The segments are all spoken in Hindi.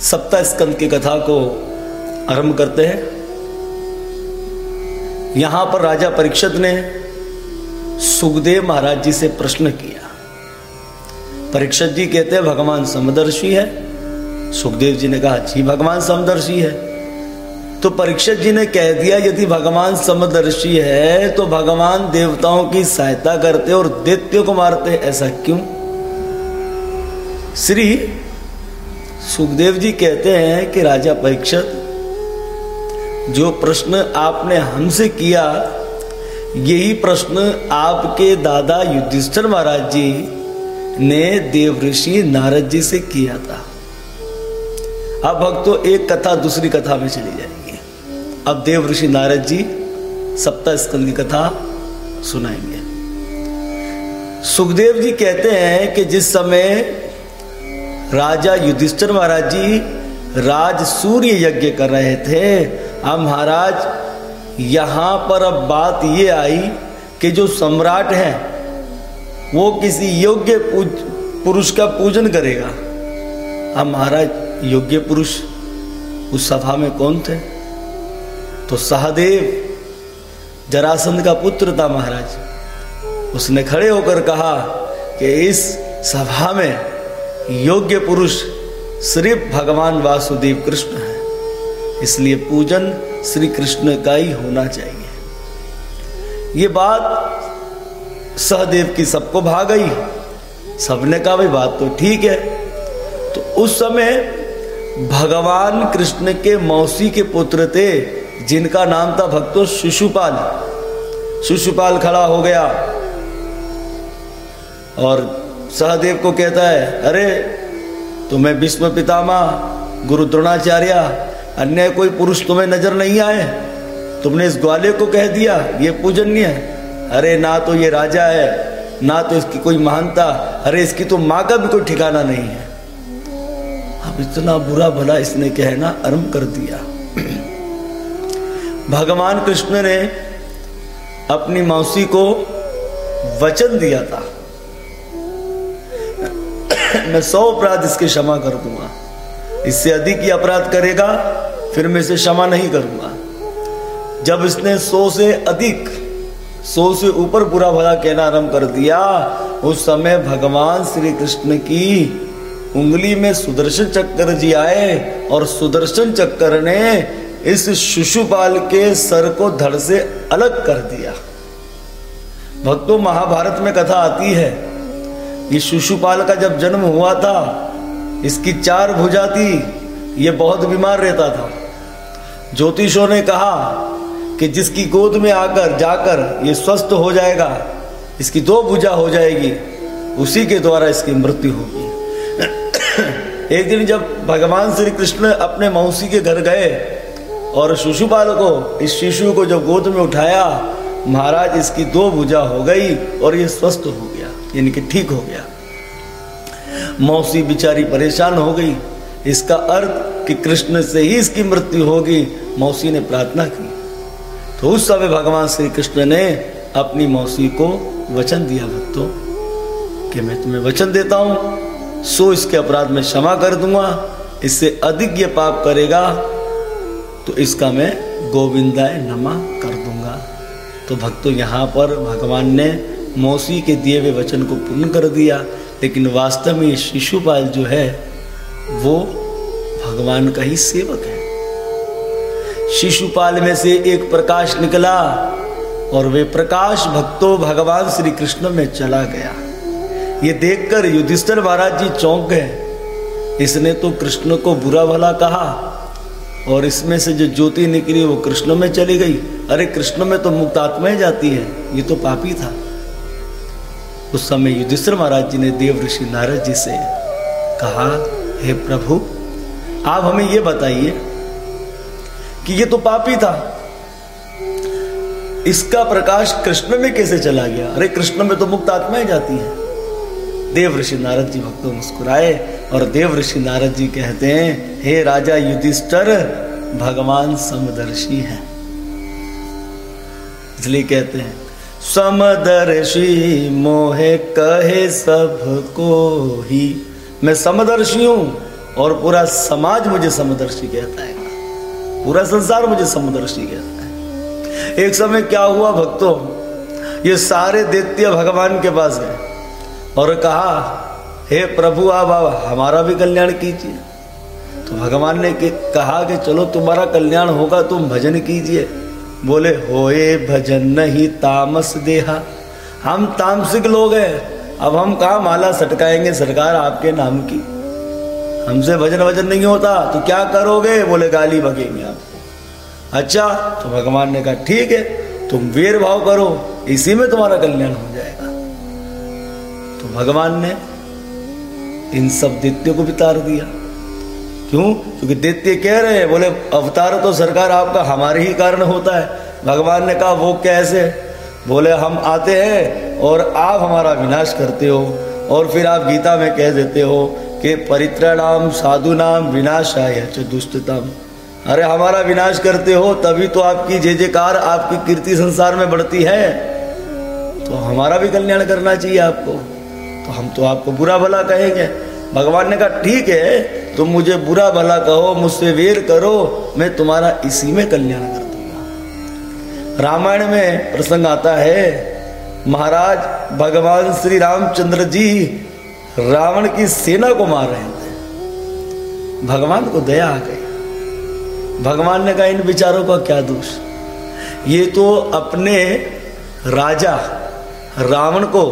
सप्ताह स्कंद की कथा को आरंभ करते हैं। यहाँ पर राजा परीक्षित ने सुखदेव महाराज जी से प्रश्न किया। परीक्षित जी कहते हैं, भगवान समदर्शी है। सुखदेव जी ने कहा, जी, भगवान समदर्शी है। तो परीक्षित जी ने कह दिया, यदि भगवान समदर्शी है तो भगवान देवताओं की सहायता करते और दैत्य को मारते, ऐसा क्यों? श्री सुखदेव जी कहते हैं कि राजा परीक्षित, जो प्रश्न आपने हमसे किया, यही प्रश्न आपके दादा युधिष्ठिर महाराज जी ने देव ऋषि नारद जी से किया था। अब भक्तों एक कथा दूसरी कथा में चली जाएगी। अब देव ऋषि नारद जी सप्ताह स्कंद की कथा सुनाएँगे। सुखदेव जी कहते हैं कि जिस समय राजा युधिष्ठर महाराज जी राज सूर्य यज्ञ कर रहे थे। अब महाराज, यहाँ पर अब बात ये आई कि जो सम्राट है, वो किसी योग्य पुरुष का पूजन करेगा। अब महाराज, योग्य पुरुष उस सभा में कौन थे? तो सहदेव, जरासंध का पुत्र था महाराज। उसने खड़े होकर कहा कि इस सभा में योग्य पुरुष सिर्फ़ भगवान वासुदेव कृष्ण है। इसलिए पूजन श्री कृष्ण का ही होना चाहिए। ये बात सहदेव की सबको भाग गई। सबने कहा, भाई, बात तो ठीक है। तो उस समय भगवान कृष्ण के मौसी के पुत्र थे, जिनका नाम था भक्तो शिशुपाल। शिशुपाल खड़ा हो गया। और सहदेव को कहता है, अरे, तुम्हें भीष्म पितामा गुरु द्रोणाचार्य, अन्य कोई पुरुष तुम्हें नज़र नहीं आए? तुमने इस ग्वाले को कह दिया, ये पूजनीय है। अरे, ना तो ये राजा है, ना तो इसकी कोई महानता, अरे, इसकी तो माँ का भी कोई ठिकाना नहीं है। अब इतना बुरा भला इसने कहना आरंभ कर दिया। भगवान कृष्ण ने अपनी मौसी को वचन दिया था। मैं सौ अपराध इसके क्षमा कर दूँगा। इससे अधिक ही अपराध करेगा, फिर मैं इसे क्षमा नहीं करूँगा। जब इसने सौ से अधिक, सौ से ऊपर बुरा भला कहना आरंभ कर दिया, उस समय भगवान श्री कृष्ण की उंगली में सुदर्शन चक्कर जी आए और सुदर्शन चक्कर ने इस शिशुपाल के सर को धड़ से अलग कर दिया। भक्तों, महाभारत में कथा आती है ये शिशुपाल का जब जन्म हुआ था, इसकी चार भुजा थी, ये बहुत बीमार रहता था। ज्योतिषों ने कहा कि जिसकी गोद में आकर जाकर ये स्वस्थ हो जाएगा, इसकी दो भुजा हो जाएगी, उसी के द्वारा इसकी मृत्यु होगी। एक दिन जब भगवान श्री कृष्ण अपने मौसी के घर गए और शिशुपाल को, इस शिशु को जब गोद में उठाया, महाराज इसकी दो भुजा हो गई और ये स्वस्थ हो गया। यानी कि ठीक हो गया। मौसी बिचारी परेशान हो गई। इसका अर्थ कि कृष्ण से ही इसकी मृत्यु होगी। मौसी ने प्रार्थना की। तो उस समय भगवान श्री कृष्ण ने अपनी मौसी को वचन दिया, भक्तों, कि मैं तुम्हें वचन देता हूँ। सो इसके अपराध में क्षमा कर दूँगा। इससे अधिक ये पाप करेगा तो इसका मैं गोविंदाय नमा कर दूँगा। तो भक्तों, यहाँ पर भगवान ने मौसी के दिए हुए वचन को पूर्ण कर दिया, लेकिन वास्तव में शिशुपाल जो है, वो भगवान का ही सेवक है। शिशुपाल में से एक प्रकाश निकला और वे प्रकाश भक्तों भगवान श्री कृष्ण में चला गया। ये देखकर युधिष्ठिर महाराज जी चौंक गए। इसने तो कृष्ण को बुरा भला कहा और इसमें से जो ज्योति निकली वो कृष्ण में चली गई। अरे, कृष्ण में तो मुक्त आत्माएँ जाती है, ये तो पापी था। उस समय युधिष्ठिर महाराज जी ने देव ऋषि नारद जी से कहा, हे प्रभु, आप हमें यह बताइए कि ये तो पापी था। इसका प्रकाश कृष्ण में कैसे चला गया? अरे, कृष्ण में तो मुक्त आत्माएँ जाती हैं देव ऋषि नारद जी भक्तों मुस्कुराए और देव ऋषि नारद जी कहते हैं, हे राजा युधिष्ठर, भगवान समदर्शी है। इसलिए कहते हैं समदर्शी मोहे कहे सबको ही। मैं समदर्शी हूँ और पूरा समाज मुझे समदर्शी कहता है। पूरा संसार मुझे समदर्शी कहता है। एक समय क्या हुआ भक्तों? ये सारे दैत्य भगवान के पास गए और कहा, हे प्रभु, आप आप हमारा भी कल्याण कीजिए। तो भगवान ने कहा कि, चलो, तुम्हारा कल्याण होगा, तुम भजन कीजिए। बोले, होए भजन नहीं तामस देहा। हम तामसिक लोग हैं। अब हम कहा माला सटकाएँगे सरकार आपके नाम की? हमसे भजन वज़न नहीं होता तो क्या करोगे? बोले, गाली बगेंगे आपको। अच्छा तो भगवान ने कहा, ठीक है, तुम वीर भाव करो, इसी में तुम्हारा कल्याण हो जाएगा। तो भगवान ने इन सब दित्यों को भी तार दिया। क्यों? क्योंकि दैत्य कह रहे हैं, बोले, अवतार तो सरकार आपका हमारे ही कारण होता है। भगवान ने कहा, वो कैसे? बोले, हम आते हैं और आप हमारा विनाश करते हो और फिर आप गीता में कह देते हो कि परित्राणाम साधु नाम विनाश आय दुष्टतम। अरे, हमारा विनाश करते हो, तभी तो आपकी जय जयकार आपकी कीर्ति संसार में बढ़ती है। तो हमारा भी कल्याण करना चाहिए आपको। तो हम तो आपको बुरा भला कहेंगे। भगवान ने कहा, ठीक है, तुम मुझे बुरा भला कहो, मुझसे वेर करो, मैं तुम्हारा इसी में कल्याण कर दूँगा रामायण में प्रसंग आता है, महाराज भगवान श्री रामचंद्र जी रावण की सेना को मार रहे थे। भगवान को दया आ गई। भगवान ने कहा, इन विचारों का क्या दोष? ये तो अपने राजा रावण को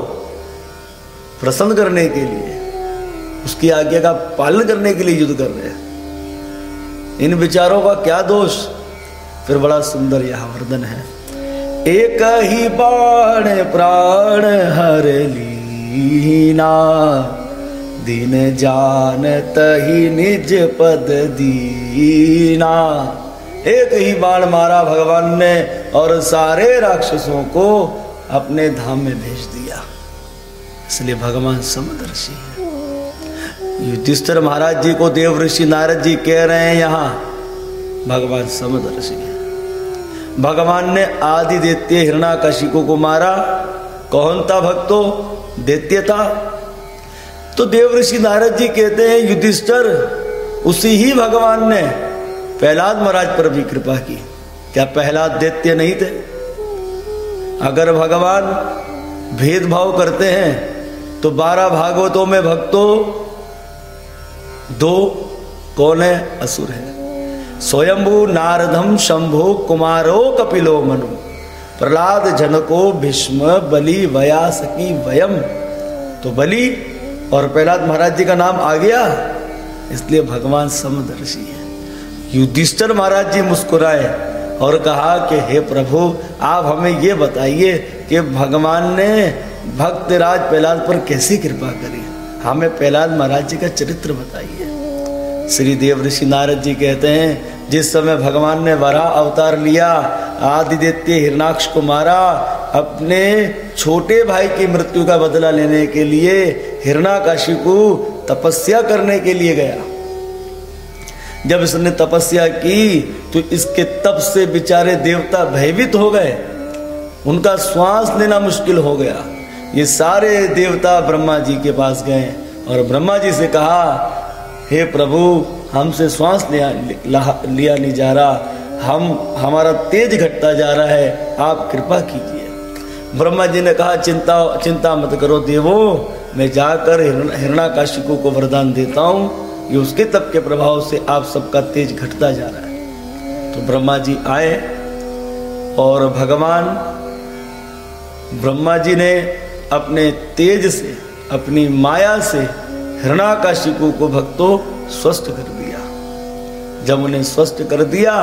प्रसन्न करने के लिए उसकी आज्ञा का पालन करने के लिए युद्ध कर रहे हैं। इन विचारों का क्या दोष? फिर बड़ा सुंदर यह वर्णन है। एक ही बाण प्राण हर लीना, दिन जान तही निज पद दीना। एक ही बाण मारा भगवान ने और सारे राक्षसों को अपने धाम में भेज दिया। इसलिए भगवान समदर्शी युधिष्ठिर महाराज जी को देव ऋषि नारद जी कह रहे हैं यहाँ। भगवान समदर्शी है भगवान ने आदि दैत्य हिरणा कशिको को मारा। कौन था भक्तो? दैत्य था। तो देव ऋषि नारद जी कहते हैं, युधिष्ठर, उसी ही भगवान ने प्रहलाद महाराज पर भी कृपा की। क्या प्रहलाद दैत्य नहीं थे? अगर भगवान भेदभाव करते हैं तो बारह भागवतों में भक्तों दो कौन है? असुर है। स्वयंभु नारदम शंभु कुमारो कपिलो मनु। प्रहलाद जनको भीष्म बलि वयासकी वयम। तो बलि और प्रहलाद महाराज जी का नाम आ गया। इसलिए भगवान समदर्शी है। युधिष्ठर महाराज जी मुस्कुराए और कहा कि, हे प्रभु, आप हमें ये बताइए कि भगवान ने भक्तराज प्रहलाद पर कैसी कृपा करी? हमें प्रहलाद महाराज जी का चरित्र बताइए। श्री देव ऋषि नारद जी कहते हैं, जिस समय भगवान ने वरा अवतार लिया आदित्य हिरणाक्ष को मारा, अपने छोटे भाई की मृत्यु का बदला लेने के लिए हिरणाकाशी को तपस्या करने के लिए गया। जब इसने तपस्या की तो इसके तप से बेचारे देवता भयभीत हो गए। उनका श्वास लेना मुश्किल हो गया। ये सारे देवता ब्रह्मा जी के पास गए और ब्रह्मा जी से कहा, हे प्रभु, हमसे श्वास लिया लिया नहीं जा रहा। हम, हमारा तेज घटता जा रहा है। आप कृपा कीजिए। ब्रह्मा जी ने कहा, चिंता चिंता मत करो देवो। मैं जाकर हिरणाकाशिकों को वरदान देता हूँ। ये उसके तप के प्रभाव से आप सबका तेज घटता जा रहा है। तो ब्रह्मा जी आए और भगवान, ब्रह्मा जी ने अपने तेज से अपनी माया से हिरणाकाशिकु को भक्तों स्वस्थ कर दिया। जब उन्हें स्वस्थ कर दिया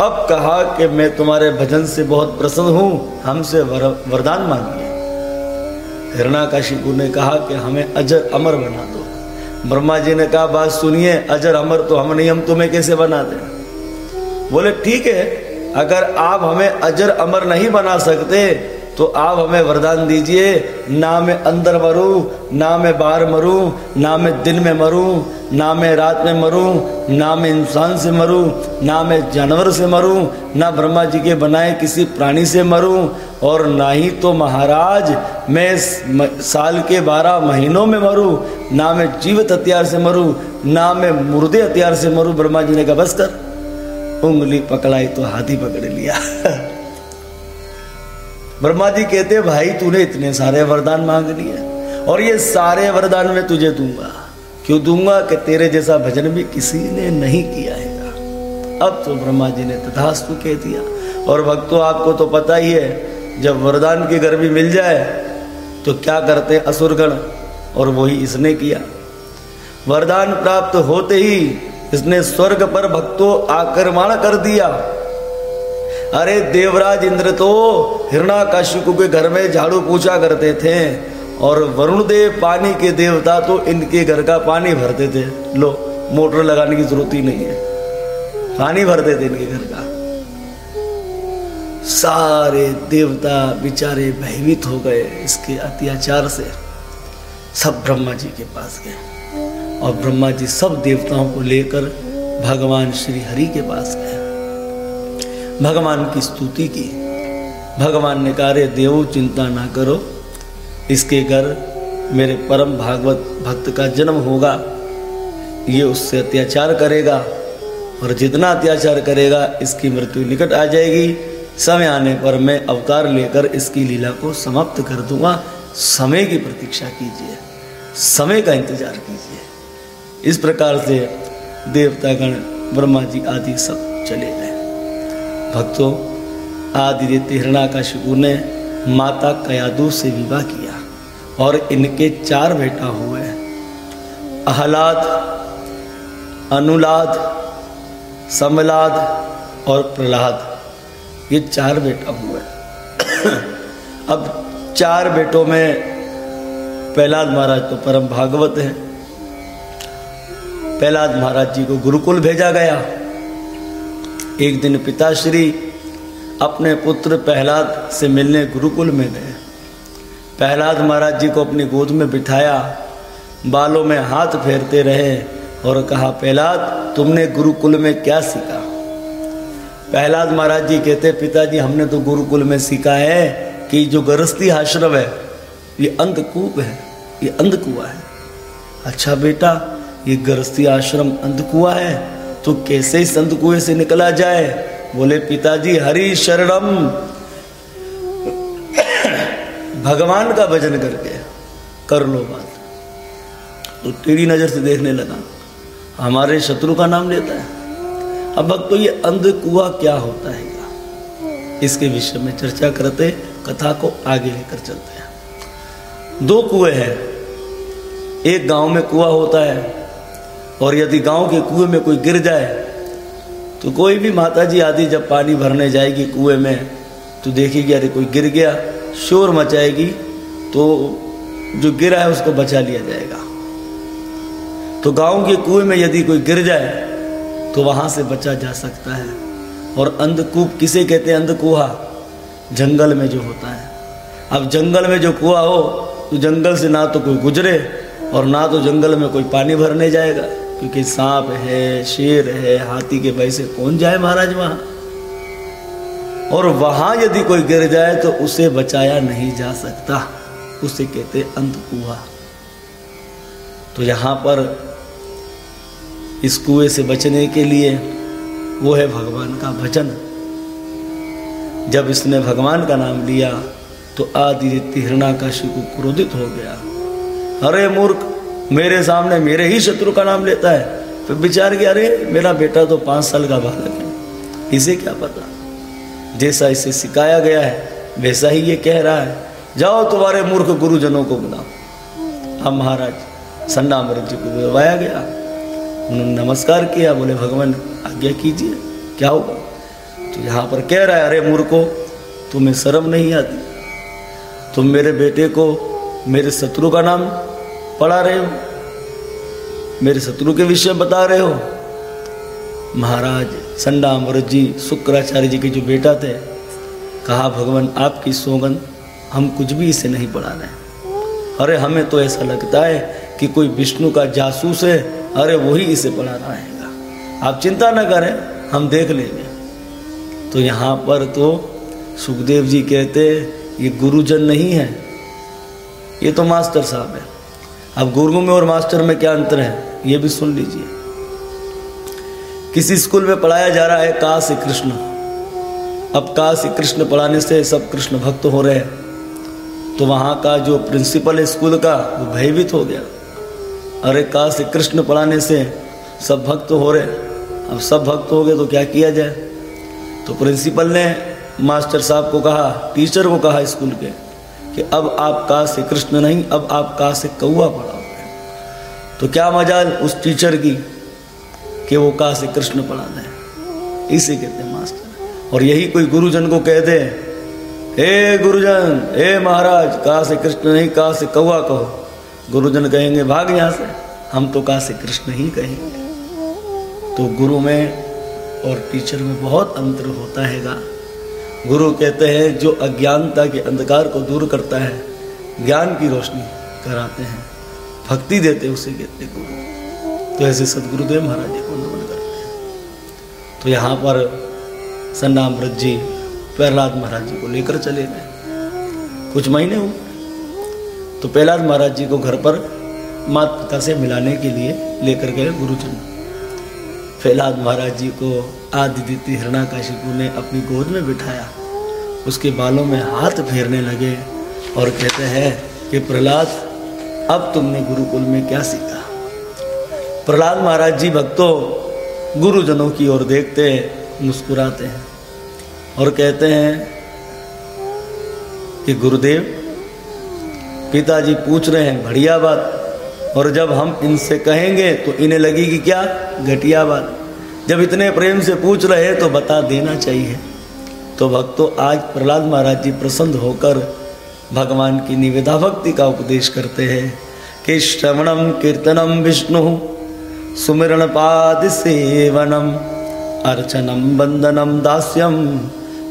अब कहा कि मैं तुम्हारे भजन से बहुत प्रसन्न हूँ हमसे वर, वरदान मांगिए। हिरणाकाशिकु ने कहा कि हमें अजर अमर बना दो। ब्रह्मा जी ने कहा बात सुनिए अजर अमर तो हम नहीं हम तुम्हें कैसे बना दें? बोले ठीक है अगर आप हमें अजर अमर नहीं बना सकते तो आप हमें वरदान दीजिए, ना मैं अंदर मरूं, ना मैं बाहर मरूं, ना मैं दिन में मरूं, ना मैं रात में मरूं, ना मैं इंसान से मरूं, ना मैं जानवर से मरूं, ना ब्रह्मा जी के बनाए किसी प्राणी से मरूं, और ना ही तो महाराज मैं साल के बारह महीनों में मरूं, ना मैं जीवित हथियार से मरूं, ना मैं मुर्दे हथियार से मरूं, ब्रह्मा जी ने कहा, बस कर, उंगली पकड़ाई तो हाथी पकड़ लिया। ब्रह्मा जी कहते, भाई, तूने इतने सारे वरदान मांग लिए और ये सारे वरदान मैं तुझे दूँगा। क्यों दूँगा? कि तेरे जैसा भजन भी किसी ने नहीं किया है। अब तो ब्रह्मा जी ने तथास्तु कह दिया। और भक्तों, आपको तो पता ही है, जब वरदान की गर्मी मिल जाए तो क्या करते असुरगण? और वही इसने किया। वरदान प्राप्त होते ही इसने स्वर्ग पर भक्तों आक्रमण कर दिया। अरे देवराज इंद्र तो हिरणा हिरणाकश्यप के घर में झाड़ू पूछा करते थे और वरुण देव पानी के देवता तो इनके घर का पानी भरते थे। लो, मोटर लगाने की ज़रूरत ही नहीं है। पानी भरते थे इनके घर का। सारे देवता बेचारे भयभीत हो गए इसके अत्याचार से। सब ब्रह्मा जी के पास गए। और ब्रह्मा जी सब देवताओं को लेकर भगवान श्री हरि के पास गए। भगवान की स्तुति की। भगवान ने कहा रे देव, चिंता ना करो। इसके घर मेरे परम भागवत भक्त का जन्म होगा। ये उससे अत्याचार करेगा और जितना अत्याचार करेगा, इसकी मृत्यु निकट आ जाएगी। समय आने पर मैं अवतार लेकर इसकी लीला को समाप्त कर दूँगा। समय की प्रतीक्षा कीजिए। समय का इंतज़ार कीजिए। इस प्रकार से देवतागण, ब्रह्मा जी आदि सब चले गए। भक्तों, आदि रीति हिरणाकशिपु ने माता कयादू से विवाह किया और इनके चार बेटा हुए। अहलाद अनुलाद, समलाद और प्रहलाद, ये चार बेटा हुए। अब चार बेटों में प्रहलाद महाराज तो परम भागवत है। प्रहलाद महाराज जी को गुरुकुल भेजा गया। एक दिन पिताश्री अपने पुत्र प्रहलाद से मिलने गुरुकुल में गए। प्रहलाद महाराज जी को अपनी गोद में बिठाया, बालों में हाथ फेरते रहे और कहा, प्रहलाद, तुमने गुरुकुल में क्या सीखा? प्रहलाद महाराज जी कहते, पिताजी, हमने तो गुरुकुल में सीखा है कि जो गृहस्थी आश्रम है, ये अंधकूप है, ये अंधकुआ है। अच्छा बेटा, ये गृहस्थी आश्रम अंधकुआ है तो कैसे इस अंधकुएँ से निकला जाए? बोले, पिताजी, हरि शरणम। भगवान का भजन करके कर लो बात। तो टेढ़ी नज़र से देखने लगा, हमारे शत्रु का नाम लेता है। अब भक्त तो ये अंध कुआ क्या होता है? इसके विषय में चर्चा करते, कथा को आगे लेकर चलते हैं। दो कुएँ हैं। एक गाँव में कुआ होता है और यदि गाँव के कुएँ में कोई गिर जाए तो कोई भी माताजी आदि जब पानी भरने जाएगी कुएँ में तो देखेगी, अरे कोई गिर गया, शोर मचाएगी तो जो गिरा है उसको बचा लिया जाएगा। तो गाँव के कुएँ में यदि कोई गिर जाए तो वहाँ से बचा जा सकता है। और अंधकूप किसे कहते हैं? अंधकुहा जंगल में जो होता है। अब जंगल में जो कुआ हो तो जंगल से ना तो कोई गुजरे, और ना तो जंगल में कोई पानी भरने जाएगा। क्योंकि सांप है, शेर है, हाथी के भय से कौन जाए महाराज वहाँ? और वहाँ यदि कोई गिर जाए तो उसे बचाया नहीं जा सकता। उसे कहते अंत कुआ। तो यहाँ पर इस कुएँ से बचने के लिए वो है भगवान का भजन। जब इसने भगवान का नाम लिया तो आदि हिरणा का शिव क्रोधित हो गया। अरे मूर्ख मेरे सामने मेरे ही शत्रु का नाम लेता है। फिर विचार किया, अरे, मेरा बेटा तो पाँच साल का बालक है। इसे क्या पता? जैसा इसे सिखाया गया है, वैसा ही ये कह रहा है। जाओ तुम्हारे मूर्ख गुरुजनों को बुलाओ। अब महाराज सन्ना अमृत जी को बुलवाया गया। उन्होंने नमस्कार किया, बोले, भगवान, आज्ञा कीजिए। क्या होगा तो यहाँ पर कह रहा है, अरे, मूर्खो, तुम्हें शर्म नहीं आती। तुम मेरे बेटे को, मेरे शत्रु का नाम पढ़ा रहे हो? मेरे शत्रु के विषय बता रहे हो? महाराज संडा अमृत जी शुक्राचार्य जी के जो बेटा थे, कहा, भगवान, आपकी सौगंध हम कुछ भी इसे नहीं पढ़ा रहे अरे, हमें तो ऐसा लगता है कि कोई विष्णु का जासूस है, अरे वही इसे पढ़ा रहा है। आप चिंता ना करें, हम देख लेंगे। तो यहाँ पर तो सुखदेव जी कहते, ये गुरुजन नहीं है, ये तो मास्टर साहब है। अब गुरु में और मास्टर में क्या अंतर है? ये भी सुन लीजिए। किसी स्कूल में पढ़ाया जा रहा है का से कृष्ण। अब का से कृष्ण पढ़ाने से सब कृष्ण भक्त हो रहे हैं। तो वहाँ का जो प्रिंसिपल है स्कूल का, वो भयभीत हो गया। अरे का से कृष्ण पढ़ाने से सब भक्त हो रहे अब सब भक्त हो गए तो क्या किया जाए? तो प्रिंसिपल ने मास्टर साहब को कहा, टीचर को कहा स्कूल के। कि अब आप का से कृष्ण नहीं, अब आप का से कौआ पढ़ाओ तो क्या मजाल उस टीचर की कि वो का से कृष्ण पढ़ा दें इसे कहते हैं। मास्टर और यही कोई गुरुजन को कहते हे गुरुजन, हे महाराज का से कृष्ण नहीं का से कौआ कहो? गुरुजन कहेंगे, भाग यहाँ से। हम तो का से कृष्ण ही कहेंगे? तो गुरु में और टीचर में बहुत अंतर होता हैगा। गुरु कहते हैं, जो अज्ञानता के अंधकार को दूर करता है, ज्ञान की रोशनी कराते हैं। भक्ति देते उसे कहते गुरु तो ऐसे सदगुरुदेव महाराज जी को नमन करते हैं। तो यहाँ पर सन्नाम व्रत जी, प्रहलाद महाराज जी को लेकर चले गए। कुछ महीने हुए। तो प्रहलाद महाराज जी को घर पर माता पिता से मिलाने के लिए लेकर गए गुरुजन। प्रहलाद महाराज जी को आदि दीति हिरणाकाशिपु ने अपनी गोद में बिठाया। उसके बालों में हाथ फेरने लगे और कहते हैं कि प्रहलाद, अब तुमने गुरुकुल में क्या सीखा? प्रहलाद महाराज जी भक्तों, गुरुजनों की ओर देखते मुस्कुराते हैं और कहते हैं कि गुरुदेव, पिताजी पूछ रहे हैं, बढ़िया बात। और जब हम इनसे कहेंगे तो इन्हें लगेगी क्या? घटिया बात। जब इतने प्रेम से पूछ रहे तो बता देना चाहिए। तो भक्तों, आज प्रहलाद महाराज जी प्रसन्न होकर भगवान की निवेदा भक्ति का उपदेश करते हैं। कि श्रवणम कीर्तनम विष्णु सुमिरण पाद सेवनम अर्चनम बंदनम दास्यम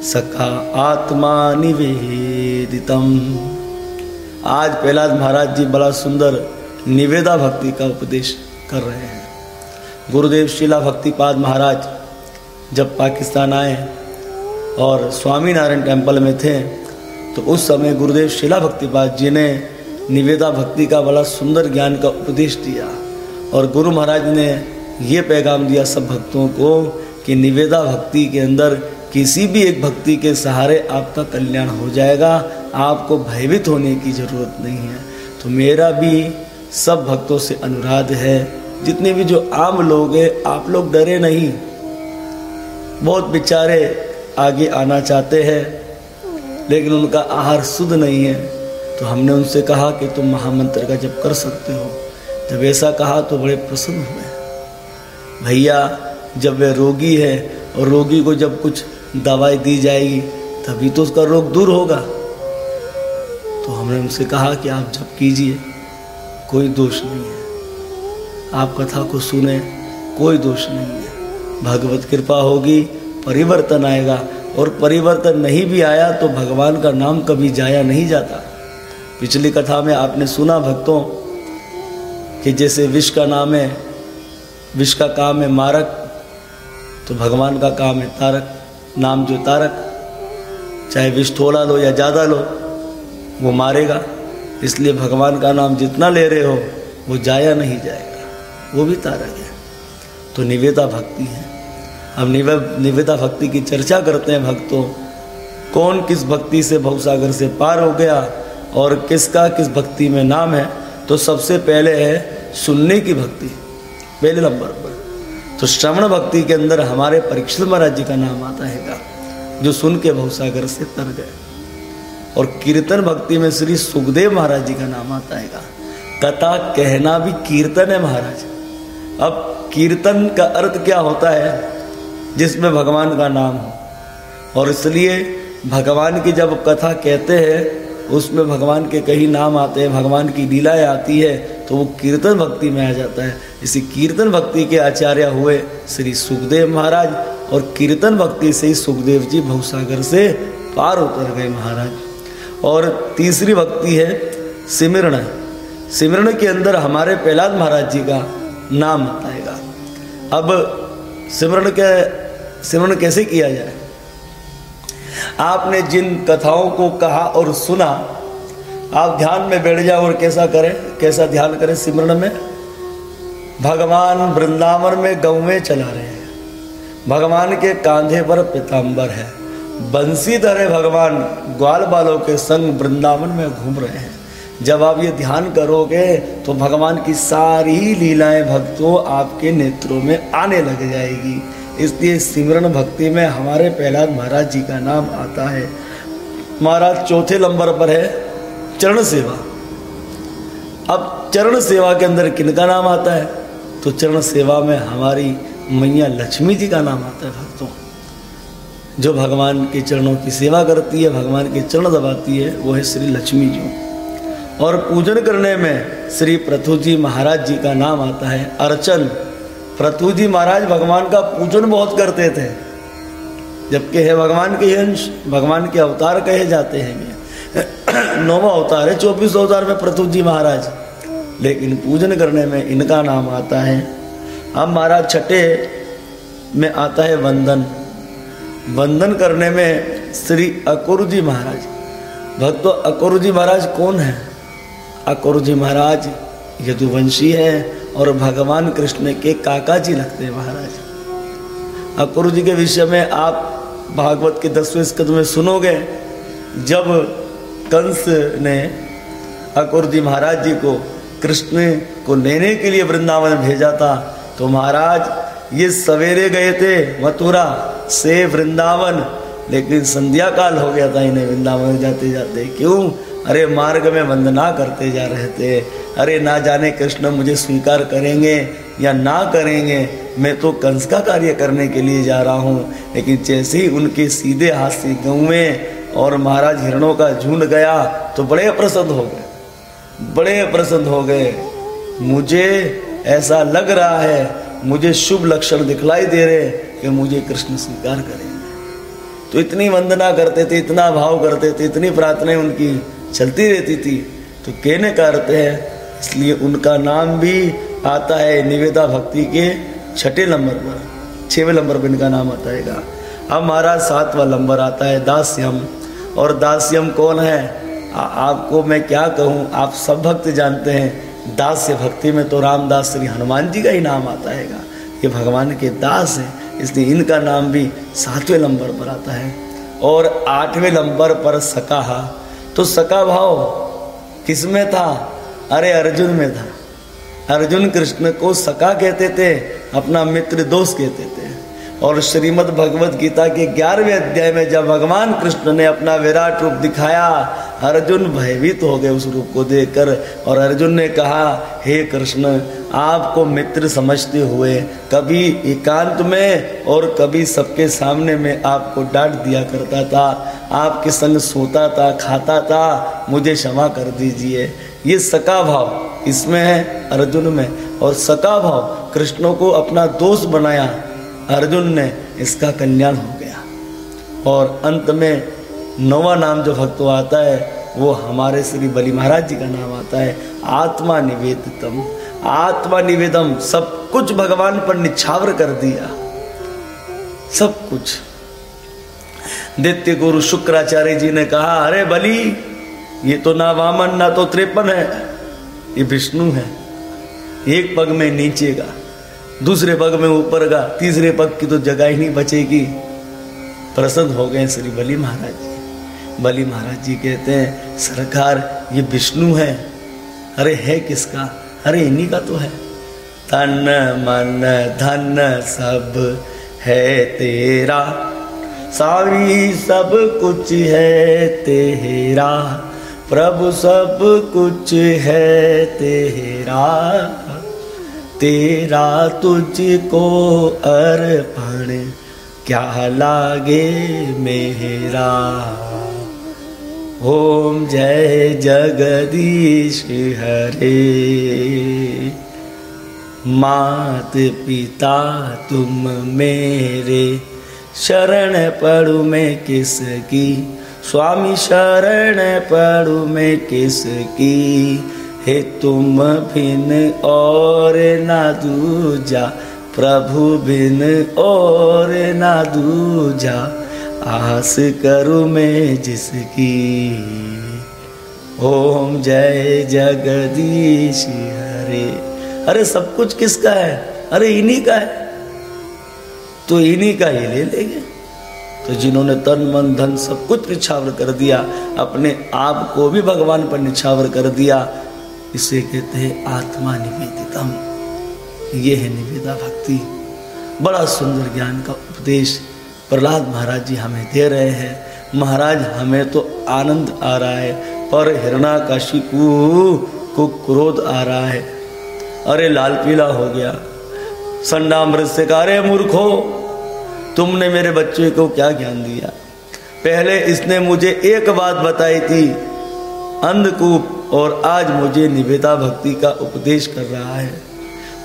सखा आत्मा निवेदितम। आज प्रहलाद महाराज जी बड़ा सुंदर निवेदा भक्ति का उपदेश कर रहे हैं। गुरुदेव शिला भक्तिपाद महाराज जब पाकिस्तान आए और स्वामीनारायण टेंपल में थे तो उस समय गुरुदेव शिला भक्तिपाद जी ने निवेदा भक्ति का बड़ा सुंदर ज्ञान का उपदेश दिया और गुरु महाराज ने ये पैगाम दिया सब भक्तों को कि निवेदा भक्ति के अंदर किसी भी एक भक्ति के सहारे आपका कल्याण हो जाएगा, आपको भयभीत होने की ज़रूरत नहीं है। तो मेरा भी सब भक्तों से अनुराध है। जितने भी जो आम लोग हैं, आप लोग डरे नहीं। बहुत बेचारे आगे आना चाहते हैं, लेकिन उनका आहार शुद्ध नहीं है। तो हमने उनसे कहा कि तुम महामंत्र का जब कर सकते हो। जब ऐसा कहा तो बड़े प्रसन्न हुए। भैया, जब वह रोगी है और रोगी को जब कुछ दवाई दी जाएगी, तभी तो उसका रोग दूर होगा। तो हमने उनसे कहा कि आप जब कीजिए। कोई दोष नहीं है। आप कथा को सुने, कोई दोष नहीं है। भगवत कृपा होगी, परिवर्तन आएगा, और परिवर्तन नहीं भी आया तो भगवान का नाम कभी जाया नहीं जाता। पिछली कथा में आपने सुना भक्तों, कि जैसे विष का नाम है, विष का काम है मारक तो भगवान का काम है तारक, नाम जो तारक, चाहे विष थोड़ा लो या ज़्यादा लो, वो मारेगा। इसलिए भगवान का नाम जितना ले रहे हो, वो जाया नहीं जाएगा। वो भी तारक है। तो निवेदा भक्ति है। हम निवे, निवेदा भक्ति की चर्चा करते हैं भक्तों। कौन किस भक्ति से भवसागर से पार हो गया और किसका किस भक्ति में नाम है तो सबसे पहले है सुनने की भक्ति, पहले नंबर पर। तो श्रवण भक्ति के अंदर हमारे परीक्षित महाराज जी का नाम आता है जो सुन के भवसागर से तर गए। और कीर्तन भक्ति में श्री सुखदेव महाराज जी का नाम आता है कथा कहना भी कीर्तन है महाराज। अब कीर्तन का अर्थ क्या होता है? जिसमें भगवान का नाम हो। और इसलिए भगवान की जब कथा कहते हैं, उसमें भगवान के कई नाम आते हैं, भगवान की लीलाएँ आती है तो वो कीर्तन भक्ति में आ जाता है। इसी कीर्तन भक्ति के आचार्य हुए श्री सुखदेव महाराज और कीर्तन भक्ति से ही सुखदेव जी भवसागर से पार उतर गए महाराज। और तीसरी भक्ति है सिमरण सिमरण के अंदर हमारे प्रहलाद महाराज जी का नाम आएगा। अब सिमरण के सिमरण कैसे किया जाए? आपने जिन कथाओं को कहा और सुना, आप ध्यान में बैठ जाओ और कैसा करें, कैसा ध्यान करें सिमरण में? भगवान वृंदावन में गौवें चला रहे हैं। भगवान के कांधे पर पिताम्बर है। बंसीधर भगवान ग्वाल बालों के संग वृंदावन में घूम रहे हैं। जब आप ये ध्यान करोगे तो भगवान की सारी लीलाएँ भक्तों आपके नेत्रों में आने लग जाएगी। इसलिए सिमरन भक्ति में हमारे प्रहलाद महाराज जी का नाम आता है। महाराज, चौथे नंबर पर है, चरण सेवा। अब चरण सेवा के अंदर किनका नाम आता है? तो चरण सेवा में हमारी मैया लक्ष्मी जी का नाम आता है, भक्तों। जो भगवान के चरणों की सेवा करती है, भगवान के चरण दबाती है, वो है श्री लक्ष्मी जी। और पूजन करने में श्री प्रथु जी महाराज जी का नाम आता है अर्चन। प्रथु जी महाराज भगवान का पूजन बहुत करते थे। जबकि है भगवान के अंश, भगवान के अवतार कहे जाते हैं। नौवा अवतार है, चौबीस अवतार में प्रथु जी महाराज। लेकिन पूजन करने में इनका नाम आता है। अब महाराज छठे में आता है वंदन। वंदन करने में श्री अकुर जी महाराज। भक्तों अकुर जी महाराज कौन है? अकुर जी महाराज यदुवंशी है और भगवान कृष्ण के काका जी लगते हैं महाराज। अकुरु जी के विषय में आप भागवत के दसवें स्कंद में सुनोगे, जब कंस ने अकुर जी महाराज जी को कृष्ण को लेने के लिए वृंदावन भेजा था तो महाराज ये सवेरे गए थे मथुरा से वृंदावन, लेकिन संध्या काल हो गया था इन्हें वृंदावन जाते जाते। क्यों? अरे मार्ग में वंदना करते जा रहे थे। अरे ना जाने कृष्ण मुझे स्वीकार करेंगे या ना करेंगे, मैं तो कंस का कार्य करने के लिए जा रहा हूँ। लेकिन जैसे ही उनके सीधे हाथ से में और महाराज हिरणों का झुंड गया तो बड़े प्रसन्न हो गए। बड़े प्रसन्न हो गए। मुझे ऐसा लग रहा है मुझे शुभ लक्षण दिखलाई दे रहे कि मुझे कृष्ण स्वीकार करेंगे तो इतनी वंदना करते थे इतना भाव करते थे इतनी प्रार्थनाएँ उनकी चलती रहती थी। तो कहने का अर्थ है इसलिए उनका नाम भी आता है निवेदा भक्ति के छठे नंबर पर। छवें नंबर पर इनका नाम आता है अब महाराज सातवा नंबर आता है दास्यम। और दास्यम कौन है? आ, आपको मैं क्या कहूँ? आप सब भक्त जानते हैं। दास्य भक्ति में तो रामदास श्री हनुमान जी का ही नाम आता है ये भगवान के दास हैं, इसलिए इनका नाम भी सातवें नंबर पर आता है और आठवें नंबर पर सकाहा। तो सका भाव किसमें था? अरे अर्जुन में था। अर्जुन कृष्ण को सका कहते थे, अपना मित्र दोस्त कहते थे। और श्रीमद् भगवत गीता के ग्यारहवें अध्याय में जब भगवान कृष्ण ने अपना विराट रूप दिखाया, अर्जुन भयभीत हो गए उस रूप को देखकर और अर्जुन ने कहा, हे कृष्ण, आपको मित्र समझते हुए कभी एकांत में और कभी सबके सामने में आपको डांट दिया करता था, आपके संग सोता था, खाता था, मुझे क्षमा कर दीजिए। ये सका भाव इसमें है अर्जुन में और सका भाव कृष्ण को अपना दोस्त बनाया। अर्जुन ने इसका कल्याण हो गया। और अंत में नवा नाम जो भक्त आता है, वो हमारे श्री बलि महाराज जी का नाम आता है, आत्मा निवेदितम। आत्मा निवेदम, सब कुछ भगवान पर निछावर कर दिया। सब कुछ। दित्य गुरु शुक्राचार्य जी ने कहा, अरे बलि, ये तो ना वामन, ना तो त्रिपन है, ये विष्णु है। एक पग में नीचे का दूसरे पग में ऊपर का तीसरे पग की तो जगह ही नहीं बचेगी। प्रसन्न हो गए श्री बलि महाराज जी। बलि महाराज जी कहते हैं, सरकार, ये विष्णु है। अरे है किसका? अरे इन्हीं का तो है। तन, मन, धन सब है तेरा। सारी सब कुछ है तेरा। प्रभु सब कुछ है तेरा। तेरा तुझको अर्पण, क्या लागे मेरा? ओम जय जगदीश हरे। मात पिता तुम मेरे शरण पड़ू मैं किसकी? स्वामी शरण पड़ू मैं किसकी? हे तुम बिन और ना दूजा, प्रभु बिन और ना दूजा। आस करूँ मैं जिसकी। ओम जय जगदीश, हरे। अरे सब कुछ किसका है? अरे इन्हीं का है। तो इन्हीं का ही ले लेंगे। तो जिन्होंने तन, मन, धन सब कुछ निछावर कर दिया, अपने आप को भी भगवान पर निछावर कर दिया इसे कहते हैं आत्मा निवेदितम। ये है निवेदा भक्ति। बड़ा सुंदर ज्ञान का उपदेश प्रहलाद महाराज जी हमें दे रहे हैं। महाराज, हमें तो आनंद आ रहा है। पर हिरणा काशिकू को क्रोध आ रहा है। अरे लाल पीला हो गया। संडामृत से कहा मूर्खो, तुमने मेरे बच्चे को क्या ज्ञान दिया? पहले इसने मुझे एक बात बताई थी। अंधकूप और आज मुझे निवेदा भक्ति का उपदेश कर रहा है।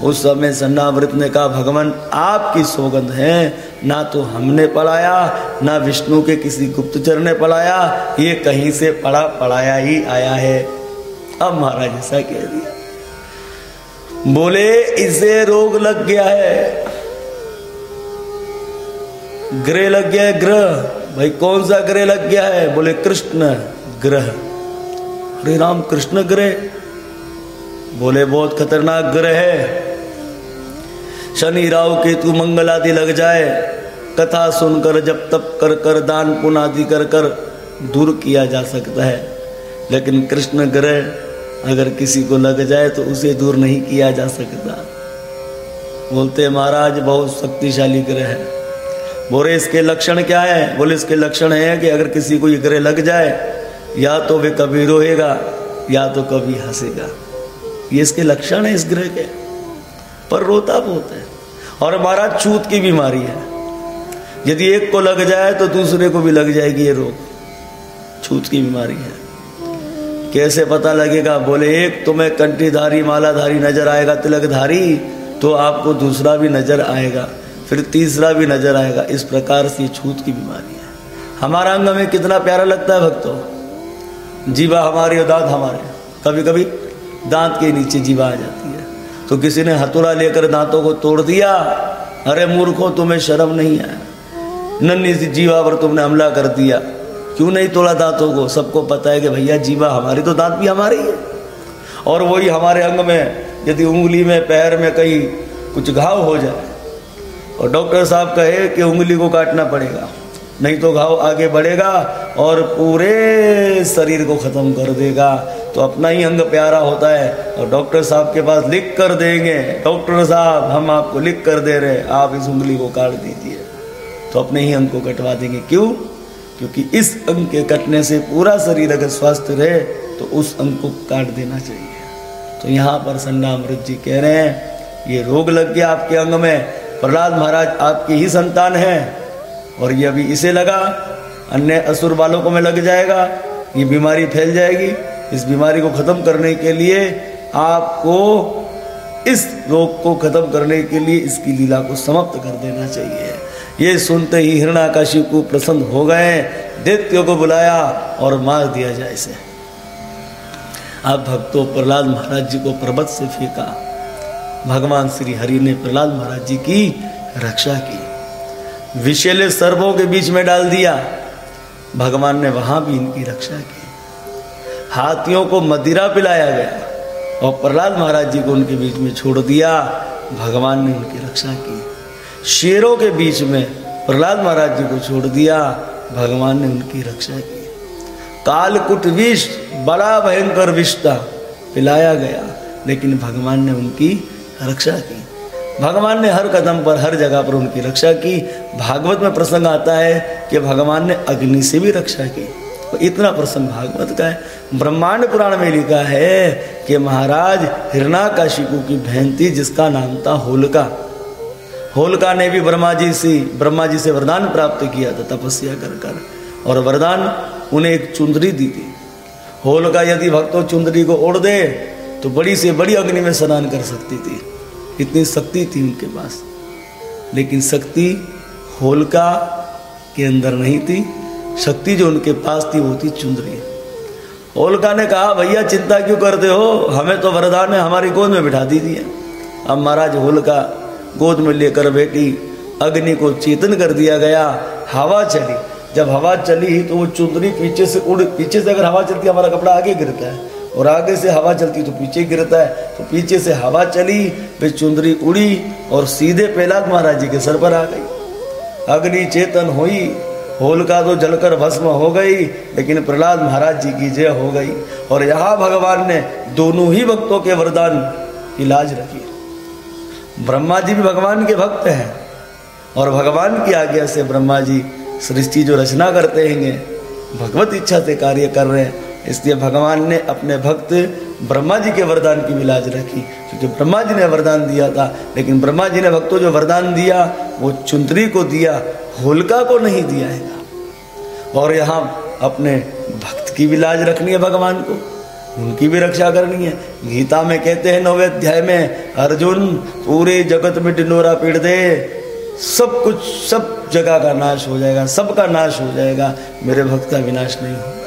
उस समय सन्नामृत ने कहा, भगवान, आपकी सौगंध है। ना तो हमने पढ़ाया, ना विष्णु के किसी गुप्तचर ने पढ़ाया। ये कहीं से पढ़ा, पढ़ाया ही आया है। अब महाराज ऐसा कह दिया। बोले इसे रोग लग गया है। ग्रह लग गया है, ग्रह। भाई, कौन सा ग्रह लग गया है? बोले, कृष्ण ग्रह। हरे राम कृष्ण ग्रह। बोले, बहुत खतरनाक ग्रह है। शनि राव केतु मंगल आदि लग जाए। कथा सुनकर जब तप कर कर, दान पुण्य आदि कर कर दूर किया जा सकता है। लेकिन कृष्ण ग्रह अगर किसी को लग जाए तो उसे दूर नहीं किया जा सकता। बोलते, महाराज, बहुत शक्तिशाली ग्रह है। बोले, इसके लक्षण क्या है? बोले, इसके लक्षण है कि अगर किसी को ये ग्रह लग जाए या तो वे कभी रोएगा, या तो कभी हंसेगा। ये इसके लक्षण है इस ग्रह के। पर रोता बहुत है। और हमारा चूत की बीमारी है। यदि एक को लग जाए तो दूसरे को भी लग जाएगी ये रोग। छूत की बीमारी है। कैसे पता लगेगा? बोले, एक तुम्हें कंटीधारी मालाधारी नज़र आएगा, तिलकधारी तो आपको दूसरा भी नज़र आएगा। फिर तीसरा भी नज़र आएगा। इस प्रकार से छूत की बीमारी है। हमारा अंग हमें कितना प्यारा लगता है, भक्तों। जीवा हमारी और दांत हमारे। कभी कभी दांत के नीचे जीवा आ जाती है। तो किसी ने हथौड़ा लेकर दांतों को तोड़ दिया, अरे मूर्खों, तुम्हें शर्म नहीं है। नन्ही सी जीवा पर तुमने हमला कर दिया। क्यों नहीं तोड़ा दांतों को? सबको पता है कि भैया जीवा हमारी तो दांत भी हमारी है। और वही हमारे अंग में, यदि उंगली में, पैर में कहीं कुछ घाव हो जाए, और डॉक्टर साहब कहे कि उंगली को काटना पड़ेगा। नहीं तो घाव आगे बढ़ेगा और पूरे शरीर को खत्म कर देगा। तो अपना ही अंग प्यारा होता है और डॉक्टर साहब के पास लिख कर देंगे। डॉक्टर साहब, हम आपको लिख कर दे रहे हैं। आप इस उंगली को काट दीजिए। तो अपने ही अंग को कटवा देंगे। क्यों? क्योंकि इस अंग के कटने से पूरा शरीर अगर स्वस्थ रहे तो उस अंग को काट देना चाहिए। तो यहाँ पर संडा अमृत जी कह रहे हैं, ये रोग लग गया आपके अंग में। प्रहलाद महाराज, आपकी ही संतान है। और ये अभी इसे लगा, अन्य असुर वालों को में लग जाएगा, ये बीमारी फैल जाएगी। इस बीमारी को खत्म करने के लिए आपको इस रोग को खत्म करने के लिए इसकी लीला को समाप्त कर देना चाहिए। ये सुनते ही हिरणाकाशी को प्रसन्न हो गए, दैत्य को बुलाया और मार दिया जाए इसे। अब भक्तों, प्रहलाद महाराज जी को पर्वत से फेंका। भगवान श्री हरि ने प्रहलाद महाराज जी की रक्षा की। विशेले सर्वों के बीच में डाल दिया। भगवान ने वहाँ भी इनकी रक्षा की। हाथियों को मदिरा पिलाया गया और प्रहलाद महाराज जी को उनके बीच में छोड़ दिया। भगवान ने उनकी रक्षा की। शेरों के बीच में प्रहलाद महाराज जी को छोड़ दिया। भगवान ने उनकी रक्षा की। कालकुट विष बड़ा भयंकर विष था पिलाया गया, लेकिन भगवान ने उनकी रक्षा की। भगवान ने हर कदम पर, हर जगह पर उनकी रक्षा की। भागवत में प्रसंग आता है कि भगवान ने अग्नि से भी रक्षा की। तो इतना प्रसंग भागवत का है। ब्रह्मांड पुराण में लिखा है कि महाराज हिरणाकाशिकु की बहन थी जिसका नाम था होलका। होलका ने भी ब्रह्मा जी से, ब्रह्मा जी से वरदान प्राप्त किया था, तपस्या कर कर। और वरदान उन्हें एक चुंदरी दी थी। होलका यदि भक्तों चुंदरी को ओढ़ दे तो बड़ी से बड़ी अग्नि में स्नान कर सकती थी। इतनी शक्ति थी उनके पास। लेकिन शक्ति होलका के अंदर नहीं थी। शक्ति जो उनके पास थी, वो थी चुंदरी होलका ने कहा, भैया, चिंता क्यों करते हो? हमें तो वरदान है, हमारी गोद में बिठा दी दीजिए। अब महाराज होलका गोद में लेकर बैठी, अग्नि को चेतन कर दिया गया। हवा चली। जब हवा चली तो वो चुंदरी पीछे से उड़, पीछे से अगर हवा चलती, हमारा कपड़ा आगे गिरता है। और आगे से हवा चलती तो पीछे गिरता है। तो पीछे से हवा चली, फिर चुंदरी उड़ी और सीधे प्रहलाद महाराज जी के सर पर आ गई। अग्नि चेतन हुई होलिका तो जलकर भस्म हो गई, लेकिन प्रहलाद महाराज जी की जय हो गई। और यहाँ भगवान ने दोनों ही भक्तों के वरदान की लाज रखी। ब्रह्मा जी भी भगवान के भक्त हैं और भगवान की आज्ञा से ब्रह्मा जी सृष्टि जो रचना करते हैं, भगवत इच्छा से कार्य कर रहे हैं। इसलिए भगवान ने अपने भक्त ब्रह्मा जी के वरदान की भी लाज रखी क्योंकि ब्रह्मा जी ने वरदान दिया था, लेकिन ब्रह्मा जी ने भक्तों जो वरदान दिया, वो चुंदरी को दिया, होलका को नहीं दिया है। और यहाँ अपने भक्त की भी लाज रखनी है भगवान को, उनकी भी रक्षा करनी है। गीता में कहते हैं, नवे अध्याय में, अर्जुन, पूरे जगत में डिनोरा पीड़ दे। सब कुछ, सब जगह का नाश हो जाएगा, सबका नाश हो जाएगा। मेरे भक्त का विनाश नहीं होगा।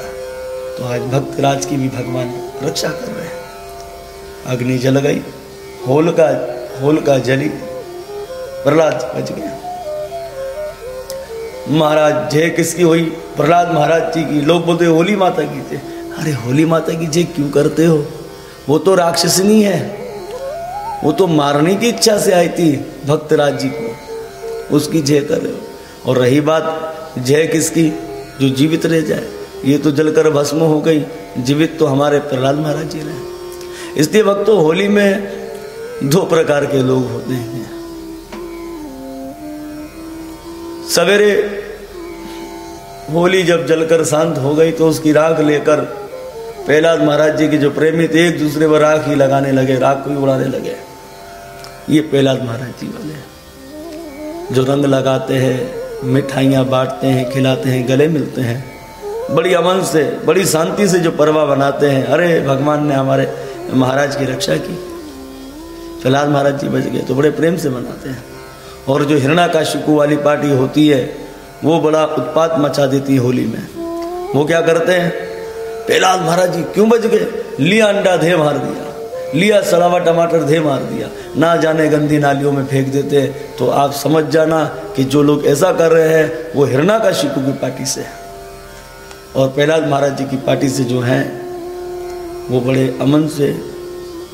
तो आज भक्त राज की भी भगवान रक्षा कर रहे हैं। अग्नि जल गई, होल का होल का जली, प्रहलाद बच गया। महाराज, जय किसकी हुई? प्रहलाद महाराज जी की। लोग बोलते होली माता की थे अरे, होली माता की जय क्यों करते हो? वो तो राक्षसनी है। वो तो मारने की इच्छा से आई थी भक्तराज जी को। उसकी जय कर रहे हो। और रही बात जय किसकी? जो जीवित रह जाए। ये तो जलकर भस्म हो गई। जीवित तो हमारे प्रहलाद महाराज जी रहे। इसलिए वक्तों होली में दो प्रकार के लोग होते हैं। सवेरे होली जब जलकर शांत हो गई तो उसकी राख लेकर प्रहलाद महाराज जी के जो प्रेमी थे, एक दूसरे पर राख ही लगाने लगे, राख को ही उड़ाने लगे। ये प्रहलाद महाराज जी वाले जो रंग लगाते हैं, मिठाइयाँ बांटते हैं, खिलाते हैं, गले मिलते हैं। बड़ी अमन से, बड़ी शांति से जो परवा बनाते हैं। अरे, भगवान ने हमारे, महाराज की रक्षा की। प्रहलाद महाराज जी बच गए तो बड़े प्रेम से मनाते हैं। और जो हिरणा का शिकू वाली पार्टी होती है, वो बड़ा उत्पात मचा देती है होली में। वो क्या करते हैं? प्रहलाद महाराज जी क्यों बच गए? लिया अंडा धे मार दिया। लिया सड़ावा टमाटर धे मार दिया। ना जाने गंदी नालियों में फेंक देते तो आप समझ जाना कि जो लोग ऐसा कर रहे हैं, वो हिरणा का शिकू की पार्टी से है। और प्रहलाद महाराज जी की पार्टी से जो है, वो बड़े अमन से,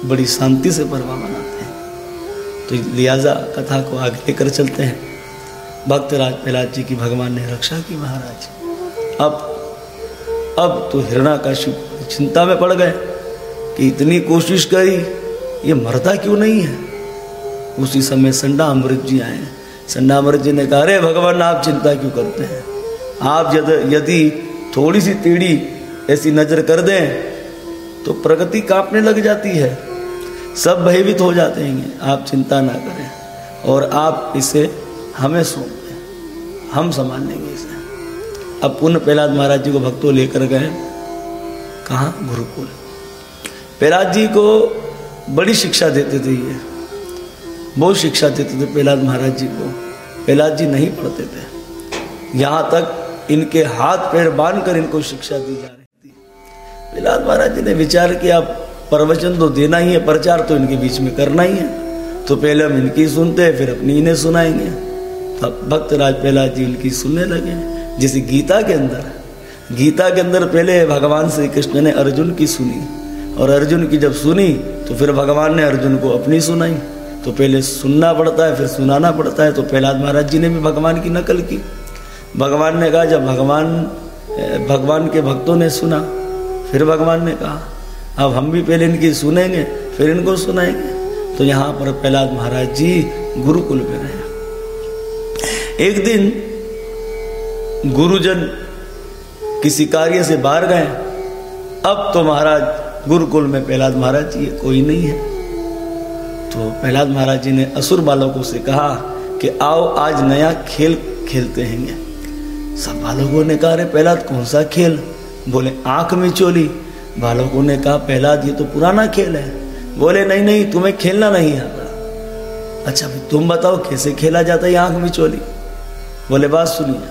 बड़ी शांति से परवा मनाते हैं। तो लिहाजा कथा को आगे लेकर चलते हैं। भक्त राज प्रहलाद जी की भगवान ने रक्षा की महाराज। अब अब तो हिरणा का शिव चिंता में पड़ गए कि इतनी कोशिश करी, ये मरता क्यों नहीं है? उसी समय संडा अमृत जी आए संडा अमृत जी ने कहा, अरे भगवान, आप चिंता क्यों करते हैं? आप यदि थोड़ी सी टीढ़ी ऐसी नज़र कर दें तो प्रगति कांपने लग जाती है। सब भयभीत हो जाते हैं। आप चिंता ना करें और आप इसे हमें सौंप दें। हम संभाल लेंगे इसे। अब पुनः प्रहलाद महाराज जी को भक्तों लेकर गए। कहा? गुरुकुल। प्रहलाद जी को बड़ी शिक्षा देते थे ये। बहुत शिक्षा देते थे प्रहलाद महाराज जी को। प्रहलाद जी नहीं पढ़ते थे। यहाँ तक इनके हाथ पैर बाँध कर इनको शिक्षा दी जा रही थी। प्रहलाद महाराज जी ने विचार किया प्रवचन तो देना ही है, प्रचार तो इनके बीच में करना ही है। तो पहले हम इनकी सुनते हैं फिर अपनी इन्हें सुनाएँगे। तब भक्त राज प्रहलाद जी इनकी सुनने लगे, जैसे गीता के अंदर गीता के अंदर पहले भगवान श्री कृष्ण ने अर्जुन की सुनी, और अर्जुन की जब सुनी तो फिर भगवान ने अर्जुन को अपनी सुनाई। तो पहले सुनना पड़ता है, फिर सुनाना पड़ता है तो प्रहलाद महाराज जी ने भी भगवान की नकल की। भगवान ने कहा, जब भगवान भगवान के भक्तों ने सुना, फिर भगवान ने कहा, अब हम भी पहले इनकी सुनेंगे, फिर इनको सुनाएँगे। तो यहाँ पर प्रहलाद महाराज जी गुरुकुल में रहे। एक दिन गुरुजन किसी कार्य से बाहर गए। अब तो महाराज गुरुकुल में प्रहलाद महाराज जी कोई नहीं है। तो प्रहलाद महाराज जी ने असुर बालकों से कहा कि आओ आज नया खेल खेलते हैं। सब बालकों ने कहा, अरे पहला कौन सा खेल? बोले, आँख में चोली। बालकों ने कहा पहला ये तो पुराना खेल है। बोले, नहीं नहीं, तुम्हें खेलना नहीं आता अच्छा तुम बताओ, कैसे खेला जाता है आँख में चोली? बोले, बात सुनिए।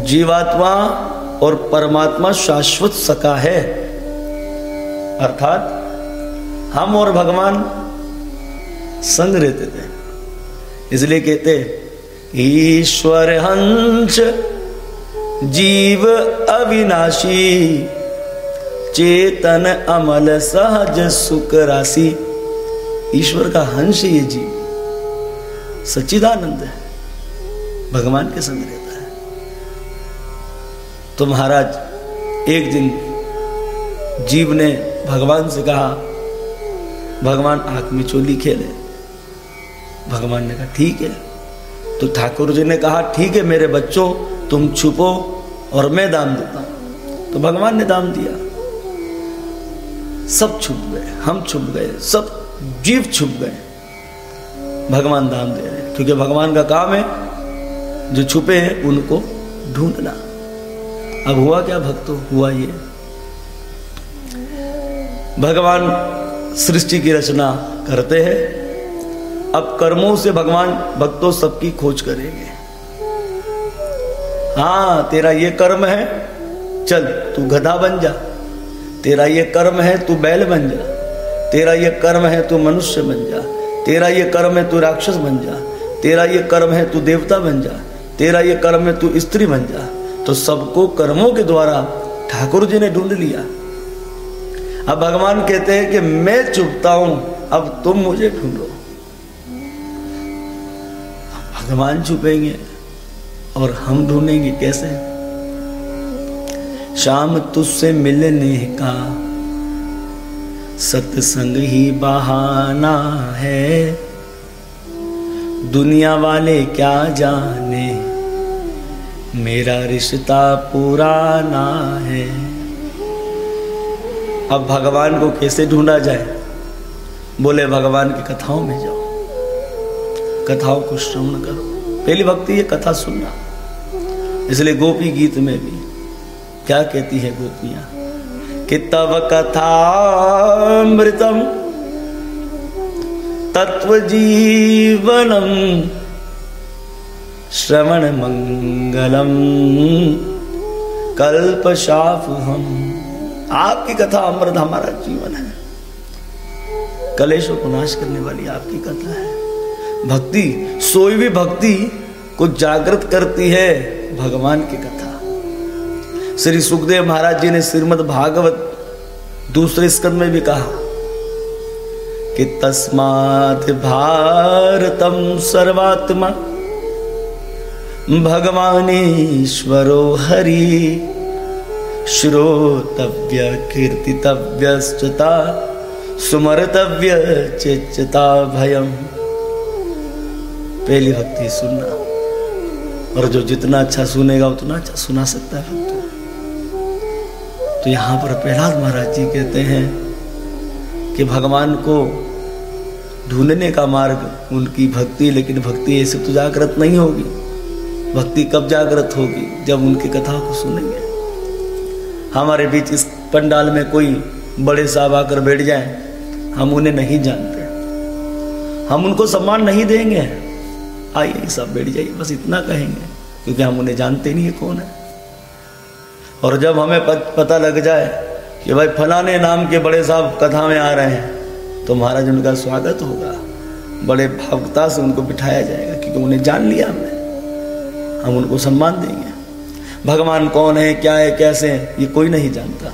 जीवात्मा और परमात्मा शाश्वत सका है। अर्थात, हम और भगवान संग रहते थे। इसलिए कहते ईश्वर हंस, जीव अविनाशी, चेतन अमल सहज सुख राशि। ईश्वर का हंस ये जीव। सच्चिदानंद है। भगवान के संग रहता है। तो महाराज, एक दिन जीव ने भगवान से कहा, भगवान आँख में चोली खेले। भगवान ने कहा, ठीक है। तो ठाकुर जी ने कहा, ठीक है मेरे बच्चों, तुम छुपो और मैं दाम देता तो भगवान ने दाम दिया। सब छुप गए, हम छुप गए, सब जीव छुप गए। भगवान दाम दे रहे क्योंकि भगवान का काम है जो छुपे हैं, उनको ढूंढना। अब हुआ क्या भक्तों? हुआ ये। भगवान सृष्टि की रचना करते हैं अब कर्मों से भगवान भक्तों सबकी खोज करेंगे। हाँ तेरा ये कर्म है, चल, तू गधा बन जा। तेरा ये कर्म है, तू बैल बन जा। तेरा ये कर्म है, तू मनुष्य बन जा। तेरा ये कर्म है, तू राक्षस बन जा। तेरा ये कर्म है, तू देवता बन जा। तेरा ये कर्म है, तू स्त्री बन जा। तो सबको कर्मों के द्वारा ठाकुर जी ने ढूंढ लिया। अब भगवान कहते हैं कि मैं चुपता हूँ, अब तुम मुझे ढूंढो। भगवान छुपेंगे और हम ढूंढेंगे कैसे? शाम तुझसे मिलने का सत्संग ही बहाना है। दुनिया वाले क्या जाने? मेरा रिश्ता पुराना है। अब भगवान को कैसे ढूंढा जाए? बोले, भगवान की कथाओं में जाओ। कथाओं को श्रवण करो। पहली भक्ति ये कथा सुनना। इसलिए गोपी गीत में भी क्या कहती है गोपियाँ? कि तव कथामृतम तत्व जीवनम, श्रवण मंगलम, कल्प शाफ हम आपकी कथा अमृत हमारा जीवन है। कलेशों को नाश करने वाली आपकी कथा है। भक्ति, सोई भी भक्ति को जागृत करती है भगवान की कथा। श्री सुखदेव महाराज जी ने श्रीमद भागवत दूसरे स्कंद में भी कहा कि तस्मात भारतम सर्वात्मा भगवानीश्वरो हरि श्रोतव्य कीर्तितव्यश्चता सुमरतव्य चेचता भयम। पहली भक्ति सुनना। और जो जितना अच्छा सुनेगा, उतना अच्छा सुना सकता है भक्तों। तो यहाँ पर प्रहलाद महाराज जी कहते हैं कि भगवान को ढूँढने का मार्ग उनकी भक्ति, लेकिन भक्ति ऐसे तो जागृत नहीं होगी। भक्ति कब जागृत होगी? जब उनकी कथा को सुनेंगे। हमारे बीच इस पंडाल में कोई बड़े साहब आकर बैठ जाए, हम उन्हें नहीं जानते। हम उनको सम्मान नहीं देंगे। आइए सब बैठ जाइए, बस इतना कहेंगे, क्योंकि हम उन्हें जानते नहीं है कौन है। और जब हमें पता लग जाए कि भाई फलाने नाम के बड़े साहब कथा में आ रहे हैं तो महाराज उनका स्वागत होगा। बड़े भावुकता से उनको बिठाया जाएगा, क्योंकि उन्हें जान लिया हमने। हम उनको सम्मान देंगे। भगवान कौन है, क्या है, कैसे है, ये कोई नहीं जानता।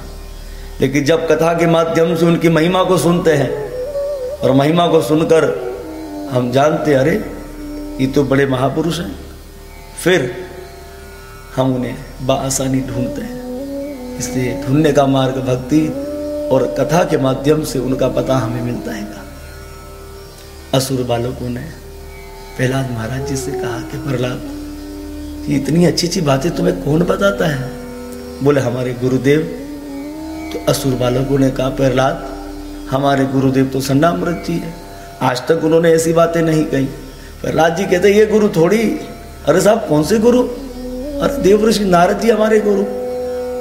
लेकिन जब कथा के माध्यम से उनकी महिमा को सुनते हैं, और महिमा को सुनकर हम जानते अरे ये तो बड़े महापुरुष हैं। फिर हम उन्हें बसानी ढूंढते हैं। इसलिए ढूँढने का मार्ग भक्ति और कथा के माध्यम से उनका पता हमें मिलता है। असुर बालकों ने प्रहलाद महाराज जी से कहा कि प्रहलाद इतनी अच्छी अच्छी बातें तुम्हें कौन बताता है? बोले, हमारे गुरुदेव। तो असुर बालकों ने कहा, प्रहलाद, हमारे गुरुदेव तो संडामृत जी है। आज तक उन्होंने ऐसी बातें नहीं कही। प्रहलाद जी कहते ये गुरु थोड़ी, अरे साहब, कौन से गुरु? अरे देव ऋषि नारद जी हमारे गुरु।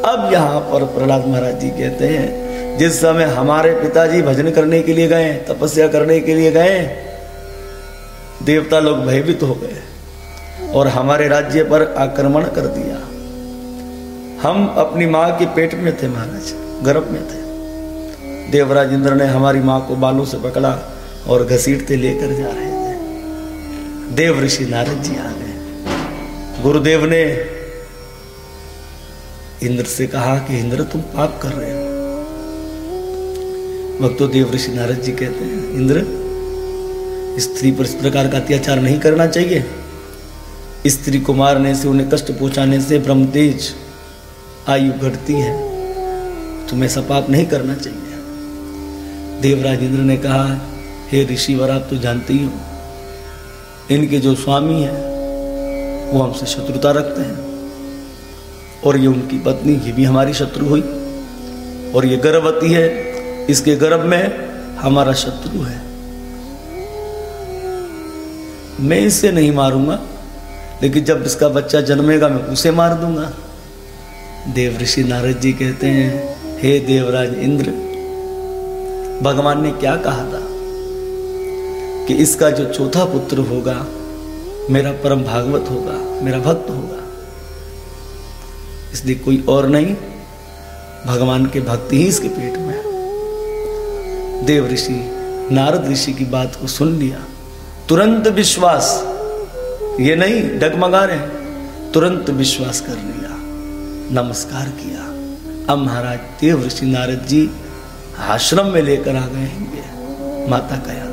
अब यहाँ पर प्रहलाद महाराज जी कहते हैं, जिस समय हमारे पिताजी भजन करने के लिए गए, तपस्या करने के लिए गए, देवता लोग भयभीत हो गए और हमारे राज्य पर आक्रमण कर दिया। हम अपनी माँ के पेट में थे, महाराज, गर्भ में थे। देवराज इंद्र ने हमारी माँ को बालों से पकड़ा और घसीटते लेकर जा रहे देव ऋषि नारद जी आ गए। गुरुदेव ने इंद्र से कहा कि, इंद्र, तुम पाप कर रहे हो। भक्तो, देव ऋषि नारद जी कहते हैं, इंद्र, स्त्री पर इस प्रकार का अत्याचार नहीं करना चाहिए। स्त्री को मारने से, उन्हें कष्ट पहुँचाने से, ब्रह्म तेज आयु घटती है। तुम्हें ऐसा पाप नहीं करना चाहिए। देवराज इंद्र ने कहा, हे ऋषिवर आप तो जानते ही हो इनके जो स्वामी हैं, वो हमसे शत्रुता रखते हैं। और ये उनकी पत्नी, ये भी हमारी शत्रु हुई। और ये गर्भवती है, इसके गर्भ में हमारा शत्रु है। मैं इसे नहीं मारूँगा, लेकिन जब इसका बच्चा जन्मेगा, मैं उसे मार दूँगा। देव ऋषि नारद जी कहते हैं, हे देवराज इंद्र, भगवान ने क्या कहा था? कि इसका जो चौथा पुत्र होगा, मेरा परम भागवत होगा, मेरा भक्त होगा। इसलिए कोई और नहीं, भगवान के भक्ति ही इसके पेट में देव ऋषि, नारद ऋषि की बात को सुन लिया। तुरंत विश्वास, ये नहीं, डगमगा रहे तुरंत विश्वास कर लिया, नमस्कार किया। अब महाराज देव ऋषि नारद जी आश्रम में लेकर आ गए हैं। माता का याद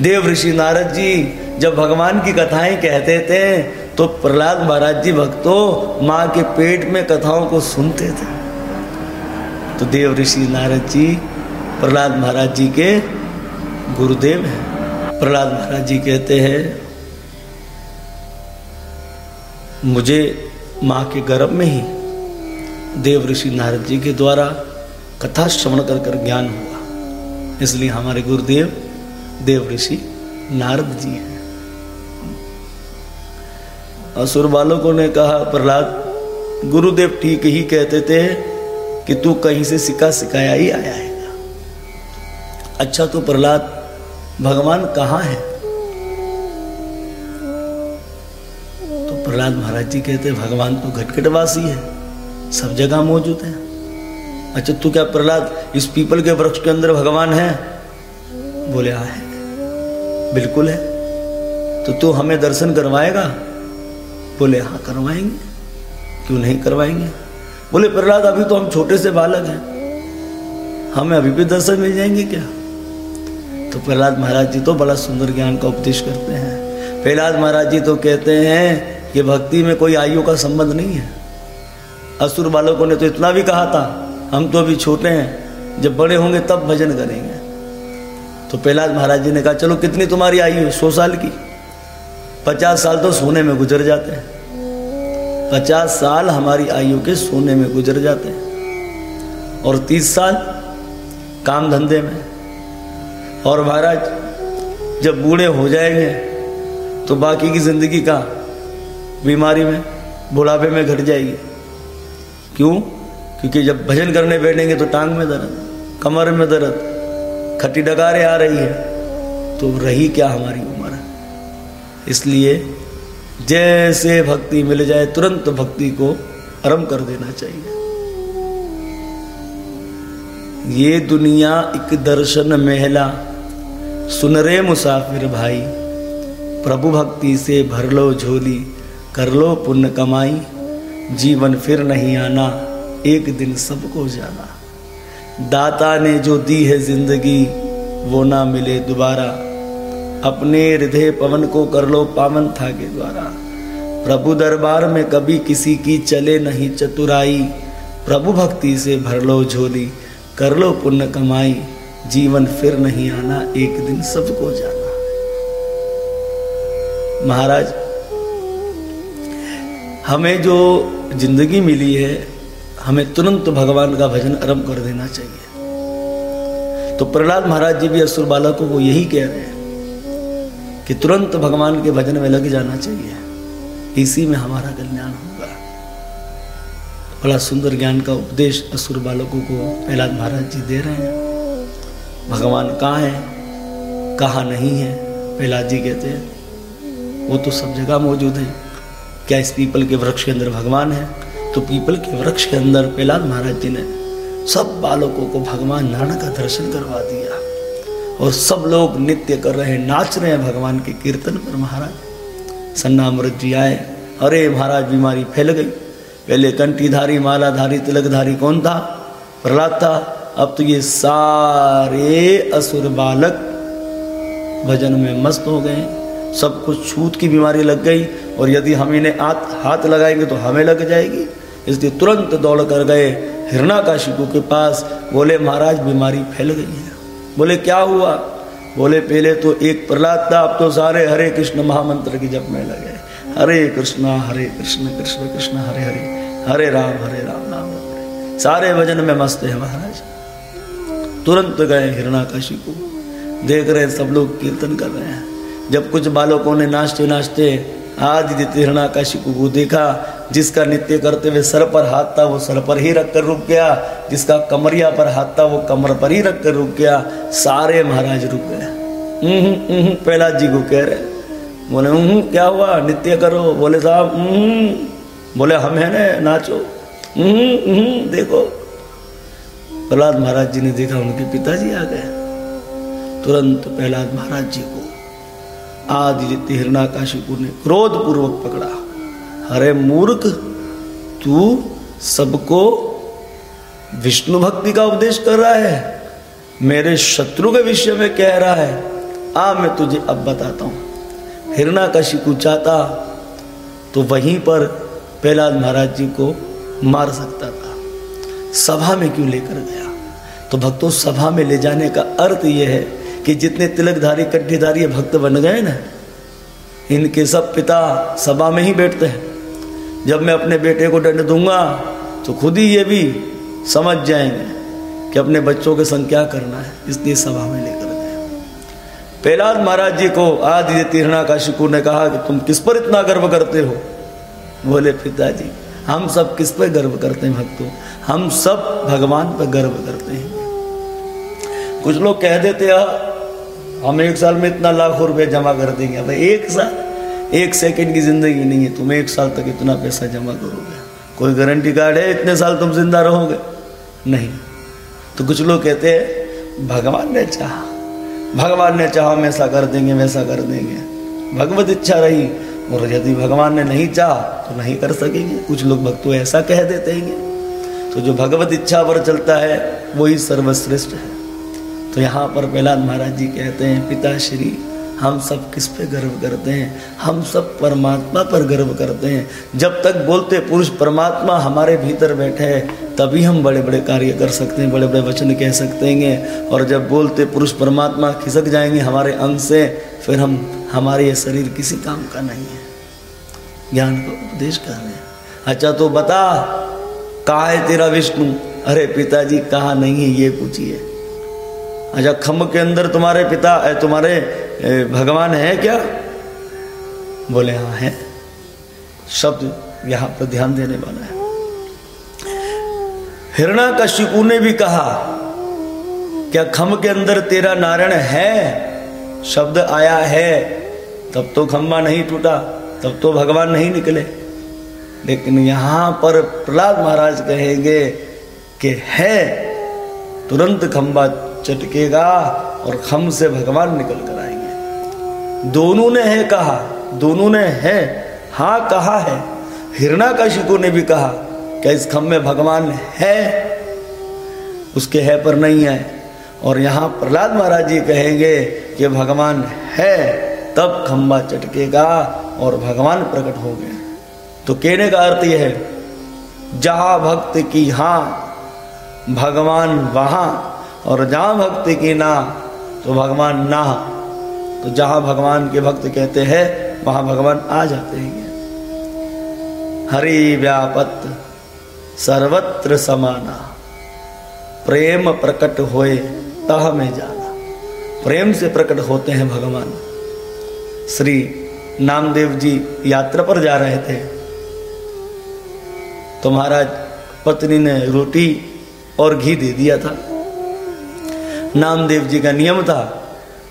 देव ऋषि नारद जी, जब भगवान की कथाएँ कहते थे तो प्रहलाद महाराज जी भक्तों, माँ के पेट में कथाओं को सुनते थे। तो देव ऋषि नारद जी, प्रहलाद महाराज जी के गुरुदेव हैं। प्रहलाद महाराज जी कहते हैं, मुझे माँ के गर्भ में ही देव ऋषि नारद जी के द्वारा कथा श्रवण कर कर ज्ञान हुआ। इसलिए हमारे गुरुदेव देव ऋषि, नारद जी हैं। असुर बालकों ने कहा, प्रहलाद, गुरुदेव ठीक ही कहते थे कि तू कहीं से सिखा सिखाया ही आया है अच्छा तो प्रहलाद, भगवान कहाँ है? तो प्रहलाद महाराज जी कहते भगवान तो घटघटवासी है, सब जगह मौजूद है। अच्छा तू क्या प्रहलाद, इस पीपल के वृक्ष के अंदर भगवान है? बोले, हा है। बिल्कुल है। तो तू हमें दर्शन करवाएगा? बोले हाँ करवाएँगे। क्यों नहीं करवाएँगे? बोले, प्रहलाद, अभी तो हम छोटे से बालक हैं। हमें अभी भी दर्शन मिल जाएँगे क्या? तो प्रहलाद महाराज जी तो बड़ा सुंदर ज्ञान का उपदेश करते हैं। प्रहलाद महाराज जी तो कहते हैं कि भक्ति में कोई आयु का संबंध नहीं है। असुर बालकों ने तो इतना भी कहा था, हम तो अभी छोटे हैं। जब बड़े होंगे तब भजन करेंगे। तो प्रहलाद महाराज जी ने कहा, चलो, कितनी तुम्हारी आयु है? सौ साल की। पचास साल तो सोने में गुजर जाते हैं। पचास साल हमारी आयु के सोने में गुजर जाते हैं। और तीस साल काम धंधे में। और महाराज, जब बूढ़े हो जाएँगे तो बाकी की ज़िंदगी का बीमारी में, बुढ़ापे में घट जाएगी। क्यों? क्योंकि जब भजन करने बैठेंगे तो टांग में दर्द, कमर में दर्द खट्टी डगारे आ रही है तो रही क्या हमारी उम्र? इसलिए जैसे भक्ति मिल जाए, तुरंत भक्ति को आरंभ कर देना चाहिए। ये दुनिया एक दर्शन महला। सुन रे मुसाफिर भाई, प्रभु भक्ति से भर लो झोली, कर लो पुण्य कमाई। जीवन फिर नहीं आना, एक दिन सबको जाना। दाता ने जो दी है ज़िंदगी, वो ना मिले दोबारा। अपने हृदय पवन को कर लो पावन था के द्वारा। प्रभु दरबार में कभी किसी की चले नहीं चतुराई। प्रभु भक्ति से भर लो झोली, कर लो पुण्य कमाई। जीवन फिर नहीं आना, एक दिन सबको जाना। महाराज, हमें जो ज़िंदगी मिली है हमें तुरंत भगवान का भजन आरंभ कर देना चाहिए। तो प्रहलाद महाराज जी भी असुर बालकों को यही कह रहे हैं कि तुरंत भगवान के भजन में लग जाना चाहिए। इसी में हमारा कल्याण होगा। बड़ा सुंदर ज्ञान का उपदेश असुर बालकों को प्रहलाद महाराज जी दे रहे हैं। भगवान कहाँ है? कहाँ नहीं है? प्रहलाद जी कहते हैं, वो तो सब जगह मौजूद है। क्या इस पीपल के वृक्ष के अंदर भगवान है? तो पीपल के वृक्ष के अंदर प्रहलाद महाराज जी ने सब बालकों को भगवान नारायण का दर्शन करवा दिया। और सब लोग नृत्य कर रहे हैं नाच रहे हैं भगवान के कीर्तन पर महाराज। सन्नामृत जी आए, अरे महाराज बीमारी फैल गई। पहले कंठीधारी मालाधारी, तिलकधारी कौन था? प्रहलाद था। अब तो ये सारे असुर बालक भजन में मस्त हो गए। सब कुछ छूत की बीमारी लग गई, और यदि हम इन्हें हाथ लगाएँगे तो हमें लग जाएगी। इसलिए तुरंत दौड़ कर गए। हिरणाकाशिपु के पास बोले, महाराज, बीमारी फैल गई है। बोले, क्या हुआ? बोले, पहले तो एक प्रहलाद था, अब तो सारे हरे कृष्ण महामंत्र की जप में लगे हरे कृष्णा, हरे कृष्ण कृष्ण कृष्ण, हरे हरे हरे राम हरे राम राम सारे भजन में मस्त है महाराज। तुरंत गए हिरणाकाशी को। देख रहे सब लोग कीर्तन कर रहे हैं। जब कुछ बालकों ने नाचते नाचते आदि हिरणाकाशी को देखा जिसका नित्य करते हुए सर पर हाथ था, वो सर पर ही रखकर रुक गया। जिसका कमरिया पर हाथ था, वो कमर पर ही रखकर रुक गया। सारे महाराज रुक गए। प्रहलाद जी को कह रहे। बोले क्या हुआ? नित्य करो। बोले, साहब बोले, हम है ना, नाचो। देखो। प्रहलाद महाराज जी ने देखा, उनके पिताजी आ गए। तुरंत प्रहलाद महाराज जी को आदि हिरणाकाशिपुर ने क्रोध पूर्वक पकड़ा। अरे मूर्ख, तू सबको विष्णु भक्ति का उपदेश कर रहा है। मेरे शत्रु के विषय में कह रहा है। आ, मैं तुझे अब बताता हूँ। हिरणाकशिपु चाहता तो वहीं पर प्रहलाद महाराज जी को मार सकता था। सभा में क्यों लेकर गया? तो भक्तों, सभा में ले जाने का अर्थ यह है कि जितने तिलकधारी कट्ठीधारी भक्त बन गए ना, इनके सब पिता सभा में ही बैठते हैं। जब मैं अपने बेटे को दंड दूँगा तो खुद ही ये भी समझ जाएँगे कि अपने बच्चों के संग क्या करना है, इसलिए सभा में लेकर गए। प्रहलाद महाराज जी को आदि तीर्णा का शिकू ने कहा कि तुम किस पर इतना गर्व करते हो? बोले, पिताजी, हम सब किस पर गर्व करते हैं भक्तों? हम सब भगवान पर गर्व करते हैं। कुछ लोग कह देते, हैं, हम एक साल में इतना लाखों रुपए जमा कर देंगे भाई एक साल एक सेकंड की ज़िंदगी नहीं है। तुम एक साल तक इतना पैसा जमा करोगे। कोई गारंटी कार्ड है? इतने साल तुम ज़िंदा रहोगे? नहीं। तो कुछ लोग कहते हैं, भगवान ने चाहा। भगवान ने चाहा, हम ऐसा कर देंगे, वैसा कर देंगे। भगवत इच्छा रही, और यदि भगवान ने नहीं चाहा तो नहीं कर सकेंगे। कुछ लोग भक्तों ऐसा कह देते हैं। तो जो भगवत इच्छा पर चलता है, वही सर्वश्रेष्ठ है। तो यहाँ पर प्रहलाद महाराज जी कहते हैं पिता श्री हम सब किस पे गर्व करते हैं? हम सब परमात्मा पर गर्व करते हैं। जब तक बोलते पुरुष परमात्मा हमारे भीतर बैठे है तभी हम बड़े बड़े कार्य कर सकते हैं बड़े बड़े वचन कह सकते हैं। और जब बोलते पुरुष परमात्मा खिसक जाएँगे हमारे अंग से, फिर हम, हमारे ये शरीर किसी काम का नहीं है। ज्ञान का उपदेश कर रहे हैं। अच्छा तो बता, कहा है तेरा विष्णु? अरे पिताजी, कहा नहीं है? ये पूछिए। अच्छा खम्भ के अंदर तुम्हारे पिता तुम्हारे भगवान है क्या? बोले हाँ है। शब्द यहाँ पर ध्यान देने वाला है। हिरणा कश्यपु ने भी कहा, क्या खम के अंदर तेरा नारायण है? शब्द आया है, तब तो खम्बा नहीं टूटा, तब तो भगवान नहीं निकले। लेकिन यहाँ पर प्रहलाद महाराज कहेंगे कि है, तुरंत खंबा चटकेगा और खम से भगवान निकल कर दोनों ने है कहा, दोनों ने है हाँ कहा है। हिरणा का शिको ने भी कहा क्या इस खम में भगवान है, उसके है पर नहीं है। और यहाँ प्रहलाद महाराज जी कहेंगे कि भगवान है, तब खम्बा चटकेगा और भगवान प्रकट हो गए। तो कहने का अर्थ यह है, जहाँ भक्त की हाँ, भगवान वहाँ, और जहाँ भक्त की ना तो भगवान ना। तो जहाँ भगवान के भक्त कहते हैं, वहाँ भगवान आ जाते हैं। हरि व्यापत सर्वत्र समाना। प्रेम प्रकट होए, तह में जाना। प्रेम से प्रकट होते हैं भगवान। श्री नामदेव जी यात्रा पर जा रहे थे। तो महाराज, पत्नी ने रोटी और घी दे दिया था। नामदेव जी का नियम था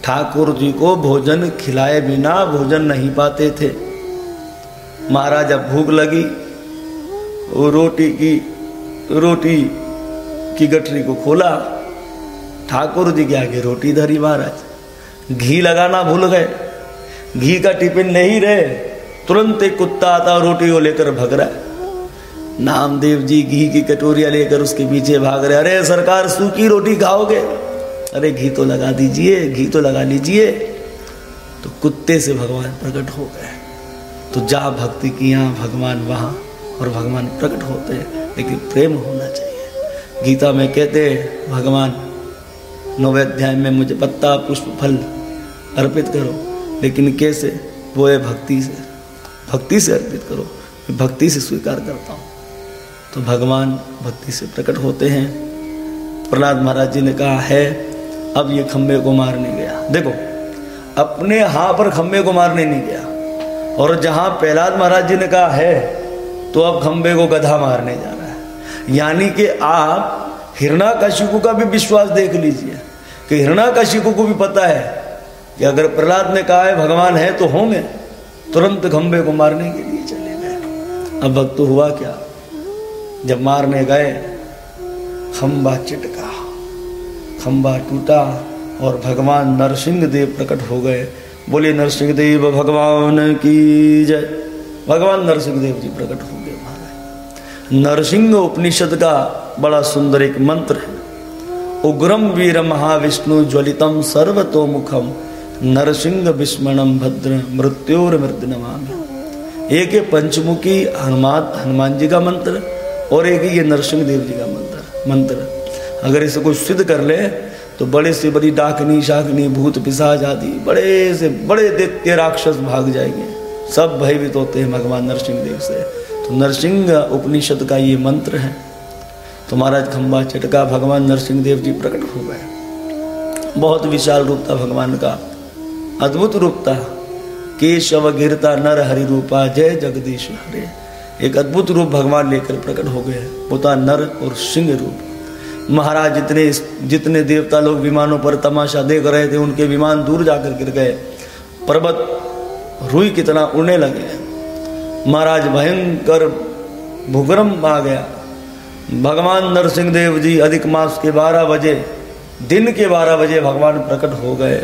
ठाकुर जी को भोजन खिलाए बिना भोजन नहीं पाते थे। महाराज अब भूख लगी। वो रोटी की रोटी की गठरी को खोला। ठाकुर जी के आगे रोटी धरी महाराज। घी लगाना भूल गए। घी का टिफ़िन नहीं रहे, तुरंत एक कुत्ता आता रोटी को लेकर भग रहा। है नामदेव जी घी की कटोरिया लेकर उसके पीछे भाग रहे। अरे सरकार, सूखी रोटी खाओगे? अरे घी तो लगा दीजिए, घी तो लगा लीजिए। तो कुत्ते से भगवान प्रकट हो गए। तो जा भक्ति किया भगवान वहाँ, और भगवान प्रकट होते हैं, लेकिन प्रेम होना चाहिए। गीता में कहते हैं, भगवान, नौवे अध्याय में मुझे पत्ता, पुष्प, फल अर्पित करो, लेकिन कैसे? वो है भक्ति से। भक्ति से अर्पित करो, मैं भक्ति से स्वीकार करता हूँ। तो भगवान भक्ति से प्रकट होते हैं। प्रहलाद महाराज जी ने कहा, है अब ये खम्बे को मारने गया। देखो, अपने हाँ पर खम्बे को मारने नहीं गया। और जहाँ प्रहलाद महाराज जी ने कहा है तो अब खम्बे को गधा मारने जा रहा है। यानी कि आप हिरणा कशिकु का भी विश्वास देख लीजिए। कि हिरणा कशिकु को भी पता है कि अगर प्रहलाद ने कहा है, भगवान है तो होंगे। तुरंत खंबे को मारने के लिए चले गए। अब भक्त तो हुआ क्या? जब मारने गए खंबा चिटका। खंबा टूटा और भगवान नरसिंह देव प्रकट हो गए। बोले, नरसिंह देव, भगवान की जय। भगवान नरसिंह देव जी प्रकट हो गए नरसिंह उपनिषद का बड़ा सुंदर एक मंत्र है। उग्रम वीर महाविष्णु ज्वलितम सर्वतोमुखम नरसिंह विस्मणम भद्र मृत्योर मृत्यु नमामि एक है पंचमुखी हनुमान हनुमान जी का मंत्र और एक ये नरसिंह देव जी का मंत्र मंत्र। अगर इसे कोई सिद्ध कर ले तो बड़े से बड़ी डाकनी, शाकनी, भूत पिशाच आदि, बड़े से बड़े दैत्य राक्षस भाग जाएँगे। सब भयभीत होते हैं भगवान नरसिंह देव से। तो नरसिंह उपनिषद का ये मंत्र है तो महाराज चटका, भगवान नरसिंह देव जी प्रकट हो गए। बहुत विशाल रूप था भगवान का, अद्भुत रूप था। केशव गिरता नर हरि रूपा, जय जगदीश हरे। एक अद्भुत रूप भगवान लेकर प्रकट हो गए होता नर और सिंह रूप। महाराज जितने जितने देवता लोग विमानों पर तमाशा देख रहे थे, उनके विमान दूर जाकर गिर गए। पर्वत रुई की तरह उड़ने लगे। महाराज भयंकर भूगरम आ गया। भगवान नरसिंह देव जी अधिक मास के बारह बजे, दिन के बारह बजे भगवान प्रकट हो गए।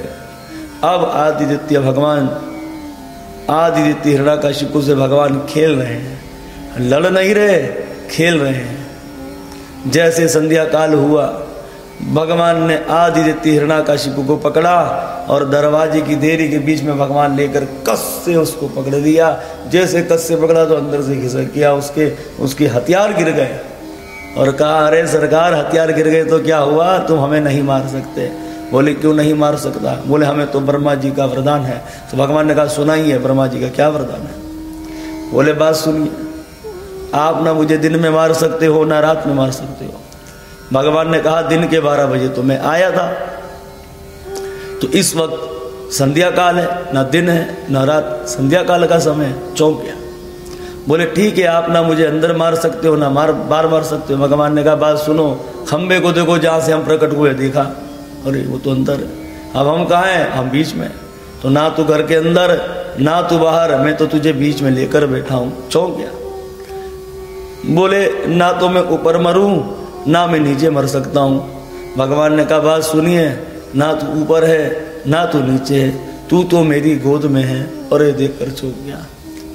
अब आदित्य भगवान आदित्य शिकु से भगवान खेल रहे हैं। लड़ नहीं रहे, खेल रहे हैं। जैसे संध्या काल हुआ, भगवान ने आदि देती हिरणा का शिपु को पकड़ा और दरवाजे की देरी के बीच में भगवान लेकर कस से उसको पकड़ दिया। जैसे कस से पकड़ा तो अंदर से घिसक किया, उसके उसके हथियार गिर गए। और कहा, अरे सरकार, हथियार गिर गए तो क्या हुआ? तुम हमें नहीं मार सकते। बोले, क्यों नहीं मार सकता? बोले, हमें तो ब्रह्मा जी का वरदान है। तो भगवान ने कहा सुना ही है ब्रह्मा जी का क्या वरदान है? बोले, बात सुनिए। आप ना मुझे दिन में मार सकते हो, ना रात में मार सकते हो। भगवान ने कहा, दिन के बारह बजे तो मैं आया था। तो इस वक्त संध्या काल है, ना दिन है, ना रात। संध्या काल का समय चौंक गया। बोले, ठीक है, आप ना मुझे अंदर मार सकते हो, ना मार, बार मार सकते हो। भगवान ने कहा, बात सुनो खम्बे को देखो, जहाँ से हम प्रकट हुए, देखा? अरे, वो तो अंदर है। अब हम कहा हैं? हम बीच में तो ना तू घर के अंदर, ना तू बाहर। मैं तो तुझे बीच में लेकर बैठा हूँ। चौंक गया। बोले, ना तो मैं ऊपर मरूं, ना मैं नीचे मर सकता हूँ। भगवान ने कहा, बात सुनिए, ना तू ऊपर है, ना तू नीचे है, तू तो मेरी गोद में है और ये देख कर चूक गया।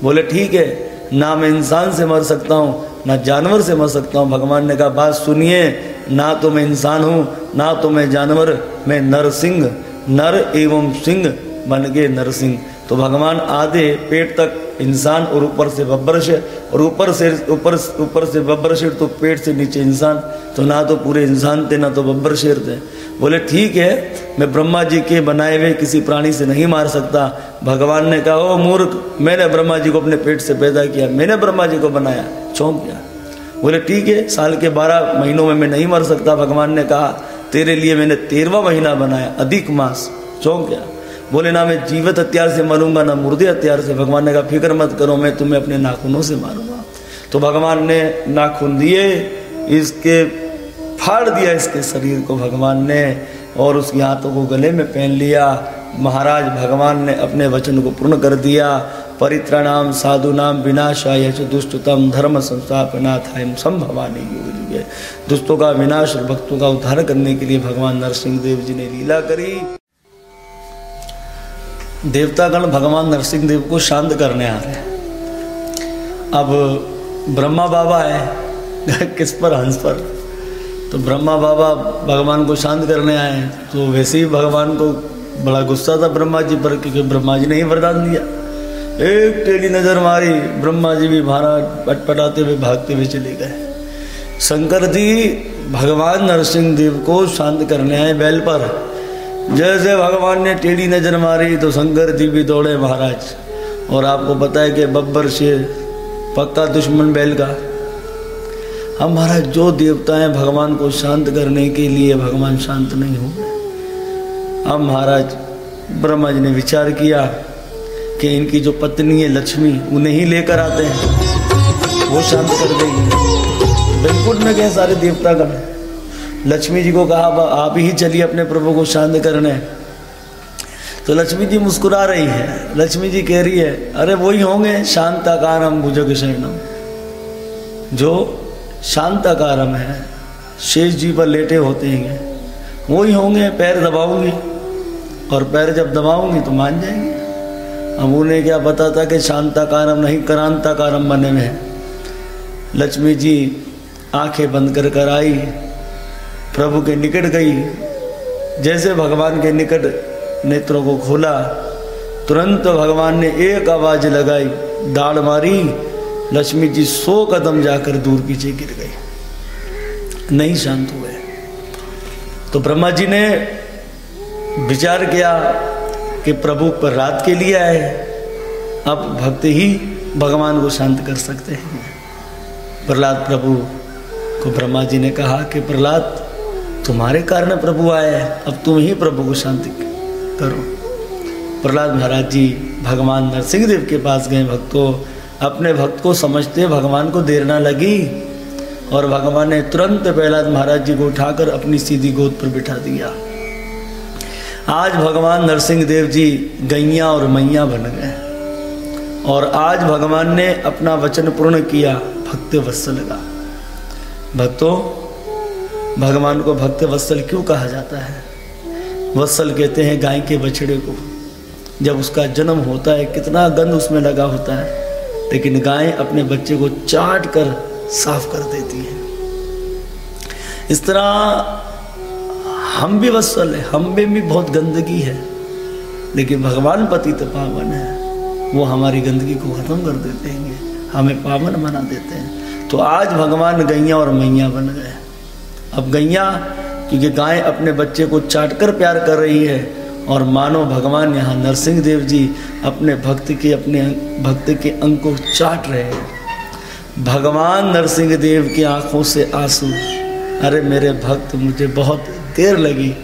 बोले, ठीक है, ना मैं इंसान से मर सकता हूँ, ना जानवर से मर सकता हूँ। भगवान ने कहा, बात सुनिए, ना तो मैं इंसान हूँ, ना तो मैं जानवर, मैं नरसिंह, नर एवं सिंह बन गए नरसिंह। तो भगवान आधे पेट तक इंसान और ऊपर से बब्बर से और ऊपर से, ऊपर ऊपर से बब्बर शेर तो पेट से नीचे इंसान तो ना तो पूरे इंसान थे, ना तो बब्बर शेर थे। बोले, ठीक है, मैं ब्रह्मा जी के बनाए हुए किसी प्राणी से नहीं मार सकता। भगवान ने कहा, ओ मूर्ख, मैंने ब्रह्मा जी को अपने पेट से पैदा किया, मैंने ब्रह्मा जी को बनाया, चौंक गया। बोले, ठीक है, साल के बारह महीनों में मैं नहीं मर सकता। भगवान ने कहा, तेरे लिए मैंने तेरवा महीना बनाया, अधिक मास, चौंक गया। बोले, ना मैं जीवित हथियार से मरूँगा, ना मुर्दे हथियार से। भगवान ने कहा, फ़िक्र मत करो, मैं तुम्हें अपने नाखूनों से मारूँगा। तो भगवान ने नाखून दिए, इसके फाड़ दिया इसके शरीर को भगवान ने, और उसके हाथों को गले में पहन लिया। महाराज, भगवान ने अपने वचन को पूर्ण कर दिया। परित्राणाम साधु नाम विनाशाय दुष्टतम, धर्म संस्थापनाथाय संभवानी दुष्टों का विनाश और भक्तों का उद्धार करने के लिए भगवान नरसिंह देव जी ने लीला करी। देवतागण भगवान नरसिंह देव को शांत करने आ रहे हैं। अब ब्रह्मा बाबा है, किस पर, हंस पर? तो ब्रह्मा बाबा भगवान को शांत करने आए तो वैसे ही भगवान को बड़ा गुस्सा था ब्रह्मा जी पर, क्योंकि ब्रह्मा जी ने ही वरदान दिया। एक टेढ़ी नज़र मारी ब्रह्मा जी भी महाराज पटपटाते हुए भागते हुए चले गए। शंकर जी, भगवान नरसिंह देव को शांत करने आए, बैल पर। जैसे भगवान ने टेढ़ी नज़र मारी तो शंकर जी भी दौड़े महाराज। और आपको पता है कि बब्बर से पक्का दुश्मन बैल का। हम महाराज जो देवता हैं भगवान को शांत करने के लिए भगवान शांत नहीं हो अब महाराज ब्रह्मा जी ने विचार किया कि इनकी जो पत्नी है लक्ष्मी, उन्हें ही लेकर आते हैं। वो शांत कर देगी। बिल्कुल में गए सारे देवता गण। लक्ष्मी जी को कहा आप ही चलिए अपने प्रभु को शांत करने। तो लक्ष्मी जी मुस्कुरा रही है। लक्ष्मी जी कह रही है, अरे वही होंगे शांताकारम भुजग शयनम। जो शांताकारम है, शेष जी पर लेटे होते हैं। वही होंगे, पैर दबाऊँगी। और पैर जब दबाऊँगी तो मान जाएँगे। अब उन्हें क्या पता था कि शांता कारम नहीं करांता कारम बने में लक्ष्मी जी आँखें बंद कर कर आई। प्रभु के निकट गई। जैसे भगवान के निकट नेत्रों को खोला, तुरंत भगवान ने एक आवाज़ लगाई, दाढ़ मारी, लक्ष्मी जी सौ कदम जाकर दूर पीछे गिर गई। नहीं शांत हुए। तो ब्रह्मा जी ने विचार किया कि प्रभु पर रात के लिए आए। अब भक्त ही भगवान को शांत कर सकते हैं। प्रहलाद प्रभु को ब्रह्मा जी ने कहा कि प्रहलाद तुम्हारे कारण प्रभु आए अब तुम ही प्रभु को शांति करो। प्रहलाद महाराज जी भगवान नरसिंह देव के पास गए भक्तों। अपने भक्त को समझते भगवान को देर ना लगी और भगवान ने तुरंत प्रहलाद महाराज जी को उठाकर अपनी सीधी गोद पर बिठा दिया। आज भगवान नरसिंह देव जी गैया और मैया बन गए और आज भगवान ने अपना वचन पूर्ण किया, भक्त वत्सल का। भक्तों भगवान को भक्त वत्सल क्यों कहा जाता है? वत्सल कहते हैं गाय के बछड़े को। जब उसका जन्म होता है, कितना गंद उसमें लगा होता है। लेकिन गाय अपने बच्चे को चाट कर साफ़ कर देती है। इस तरह हम भी वत्सल है, हम में भी बहुत गंदगी है। लेकिन भगवान पति तो पावन है, वो हमारी गंदगी को ख़त्म कर देते हैं। हमें पावन बना देते हैं। तो आज भगवान गैया और मैया बन गए। अब गैया, क्योंकि गाय अपने बच्चे को चाट कर प्यार कर रही है, और मानो भगवान यहाँ नरसिंह देव जी अपने भक्त के, अपने भक्त के अंग को चाट रहे हैं। भगवान नरसिंह देव की आँखों से आँसू, अरे मेरे भक्त, मुझे बहुत देर लगी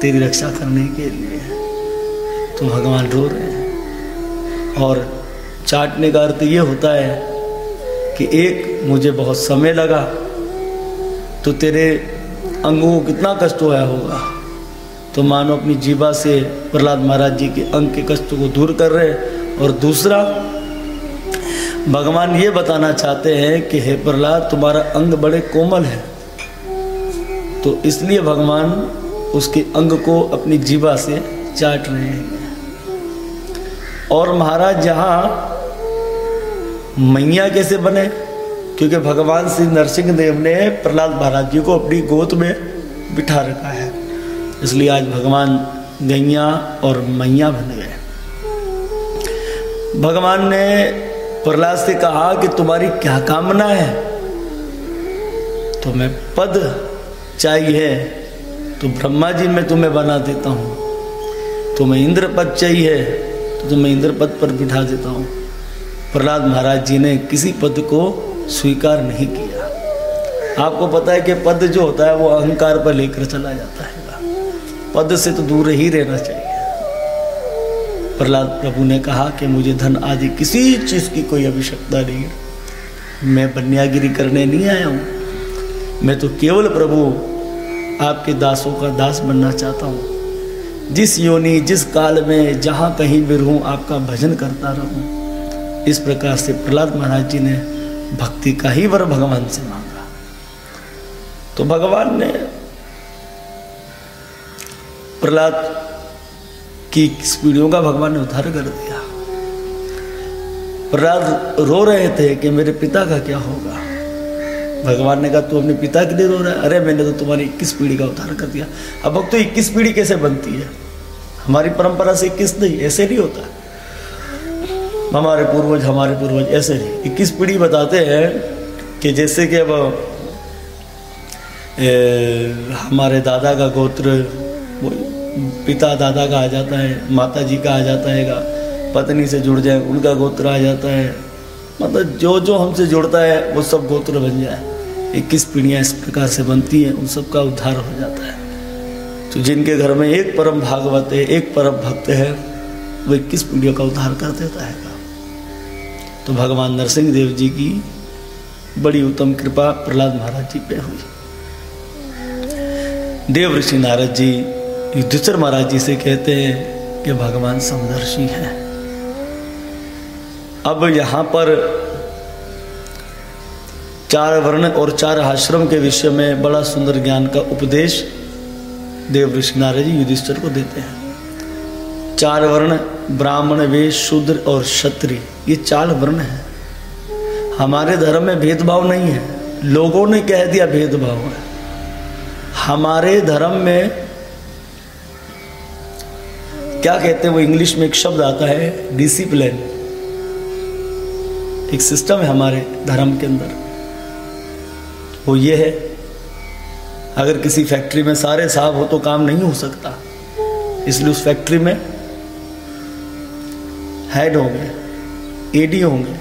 तेरी रक्षा करने के लिए। तो भगवान रो रहे हैं। और चाटने का अर्थ ये होता है कि एक, मुझे बहुत समय लगा तो तेरे अंगों को कितना कष्ट होया होगा। तो मानो अपनी जीवा से प्रहलाद महाराज जी के अंग के कष्ट को दूर कर रहे और दूसरा, भगवान ये बताना चाहते हैं कि हे प्रहलाद, तुम्हारा अंग बड़े कोमल है। तो इसलिए भगवान उसके अंग को अपनी जीवा से चाट रहे हैं। और महाराज जहाँ मैया कैसे बने? क्योंकि भगवान श्री नरसिंह देव ने प्रहलाद महाराज जी को अपनी गोद में बिठा रखा है। इसलिए आज भगवान गैया और मैया बन गए। भगवान ने प्रहलाद से कहा कि तुम्हारी क्या कामना है? तुम्हें पद चाहिए तो ब्रह्मा जी मैं तुम्हें बना देता हूँ। तुम्हें इंद्र पद चाहिए तो तुम्हें इंद्र पद पर बिठा देता हूँ। प्रहलाद महाराज जी ने किसी पद को स्वीकार नहीं किया। आपको पता है कि पद जो होता है वो अहंकार पर लेकर चला जाता है। पद से तो दूर ही रहना चाहिए। प्रहलाद प्रभु ने कहा कि मुझे धन आदि किसी चीज़ की कोई आवश्यकता नहीं मैं बन्यागिरी करने नहीं आया हूँ। मैं तो केवल प्रभु आपके दासों का दास बनना चाहता हूँ। जिस योनि, जिस काल में जहाँ कहीं भी रहूँ, आपका भजन करता रहूँ। इस प्रकार से प्रहलाद महाराज जी ने भक्ति का ही वर भगवान से मांगा। तो भगवान ने प्रहलाद की पीढ़ियों का भगवान ने उद्धार कर दिया। प्रहलाद रो रहे थे कि मेरे पिता का क्या होगा? भगवान ने कहा, तू अपने पिता के लिए रो रहा है? अरे, मैंने तो तुम्हारी इक्कीस पीढ़ी का उद्धार कर दिया। अब तो इक्कीस पीढ़ी कैसे बनती है? हमारी परंपरा से इक्कीस नहीं, ऐसे नहीं होता। हमारे पूर्वज हमारे पूर्वज ऐसे नहीं। इक्कीस पीढ़ी बताते हैं कि जैसे कि अब ए, हमारे दादा का गोत्र पिता दादा का आ जाता है माता जी का आ जाता है पत्नी से जुड़ जाए उनका गोत्र आ जाता है। मतलब जो जो हमसे जुड़ता है वो सब गोत्र बन जाए। इक्कीस पीढ़ियाँ इस प्रकार से बनती हैं उन सब का उद्धार हो जाता है। तो जिनके घर में एक परम भागवत है एक परम भक्त है वो इक्कीस पीढ़ियों का उद्धार कर देता है। तो भगवान नरसिंह देव जी की बड़ी उत्तम कृपा प्रहलाद महाराज जी पे हुई। देव ऋषि नारद जी, युद्धेश्वर महाराज जी से कहते हैं कि भगवान समदर्शी हैं। अब यहाँ पर चार वर्ण और चार आश्रम के विषय में बड़ा सुंदर ज्ञान का उपदेश देव ऋषि नारद जी युधिष्ठर को देते हैं। चार वर्ण ब्राह्मण वेश शूद्र और क्षत्रिय, ये चार वर्ण है। हमारे धर्म में भेदभाव नहीं है। लोगों ने कह दिया भेदभाव है। हमारे धर्म में क्या कहते हैं, वो इंग्लिश में एक शब्द आता है डिसिप्लिन एक सिस्टम है हमारे धर्म के अंदर। वो ये है, अगर किसी फैक्ट्री में सारे साहब हो तो काम नहीं हो सकता। इसलिए उस फैक्ट्री में हेड होंगे एडी होंगे,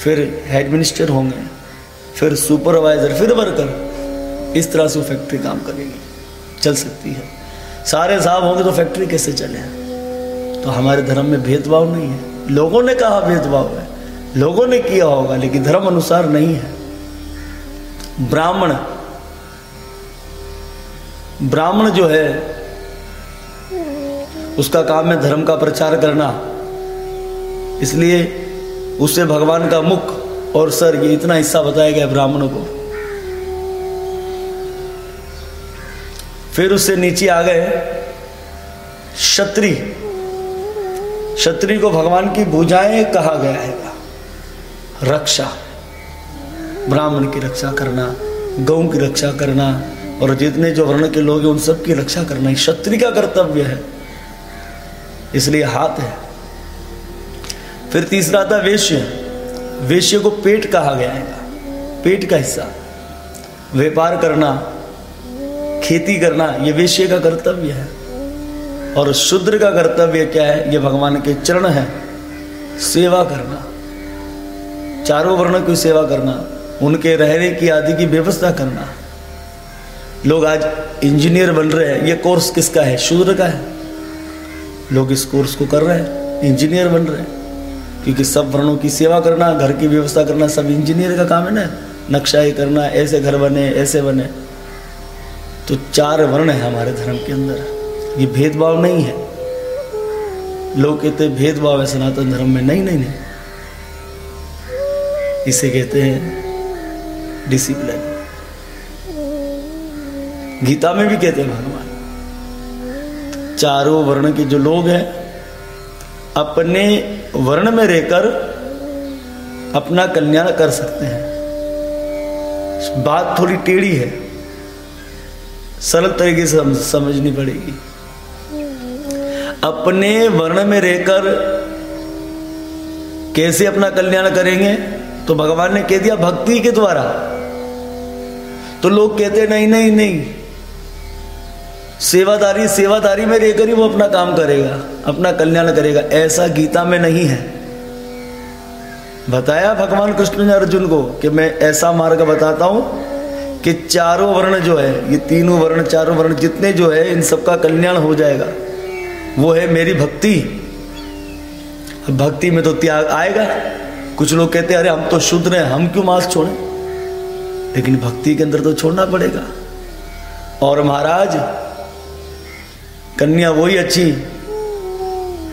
फिर हेड मिनिस्टर होंगे, फिर सुपरवाइजर फिर वर्कर इस तरह से फैक्ट्री काम करेगी, चल सकती है। सारे साहब होंगे तो फैक्ट्री कैसे चले? तो हमारे धर्म में भेदभाव नहीं है। लोगों ने कहा भेदभाव है, लोगों ने किया होगा, लेकिन धर्म अनुसार नहीं है। ब्राह्मण ब्राह्मण जो है, उसका काम है धर्म का प्रचार करना। इसलिए उससे भगवान का मुख और सर ये इतना हिस्सा बताया गया ब्राह्मणों को। फिर उससे नीचे आ गए क्षत्रिय। क्षत्रिय को भगवान की भुजाएँ कहा गया है। रक्षा। ब्राह्मण की रक्षा करना गौ की रक्षा करना, और जितने जो वर्ण के लोग हैं उन सब की रक्षा करना क्षत्रि का कर्तव्य है। इसलिए हाथ है। फिर तीसरा था वेश्य। वेश्य को पेट कहा गया है। पेट का हिस्सा। व्यापार करना, खेती करना, ये वेश्य का कर्तव्य है। और शूद्र का कर्तव्य क्या है? ये भगवान के चरण है। सेवा करना। चारों वर्ण की सेवा करना। उनके रहने की आदि की व्यवस्था करना। लोग आज इंजीनियर बन रहे हैं। ये कोर्स किसका है? शूद्र का है। लोग इस कोर्स को कर रहे हैं। इंजीनियर बन रहे हैं। क्योंकि सब वर्णों की सेवा करना, घर की व्यवस्था करना, सब इंजीनियर का काम है ना? नक्शाई करना, ऐसे घर बने, ऐसे बने। तो चार वर्ण है हमारे धर्म के अंदर। ये भेदभाव नहीं है। लोग कहते भेदभाव है सनातन धर्म में। नहीं नहीं नहीं। इसे कहते हैं डिसिप्लिन गीता में भी कहते हैं भगवान। चारों वर्ण के जो लोग हैं, अपने वर्ण में रहकर अपना कल्याण कर सकते हैं। बात थोड़ी टेढ़ी है। सरल तरीके से समझनी पड़ेगी। अपने वर्ण में रहकर कैसे अपना कल्याण करेंगे? तो भगवान ने कह दिया, भक्ति के द्वारा। तो लोग कहते नहीं नहीं नहीं सेवादारी सेवादारी में रहकर ही वो अपना काम करेगा, अपना कल्याण करेगा। ऐसा गीता में नहीं है। बताया भगवान कृष्ण ने अर्जुन को कि मैं ऐसा मार्ग बताता हूँ कि चारों वर्ण जो है, ये तीनों वर्ण, चारों वर्ण जितने जो है, इन सबका कल्याण हो जाएगा। वो है मेरी भक्ति। भक्ति में तो त्याग आएगा। कुछ लोग कहते हैं, अरे, हम तो शुद्ध हैं, हम क्यों मांस छोड़ें? लेकिन भक्ति के अंदर तो छोड़ना पड़ेगा। और महाराज कन्या वही अच्छी,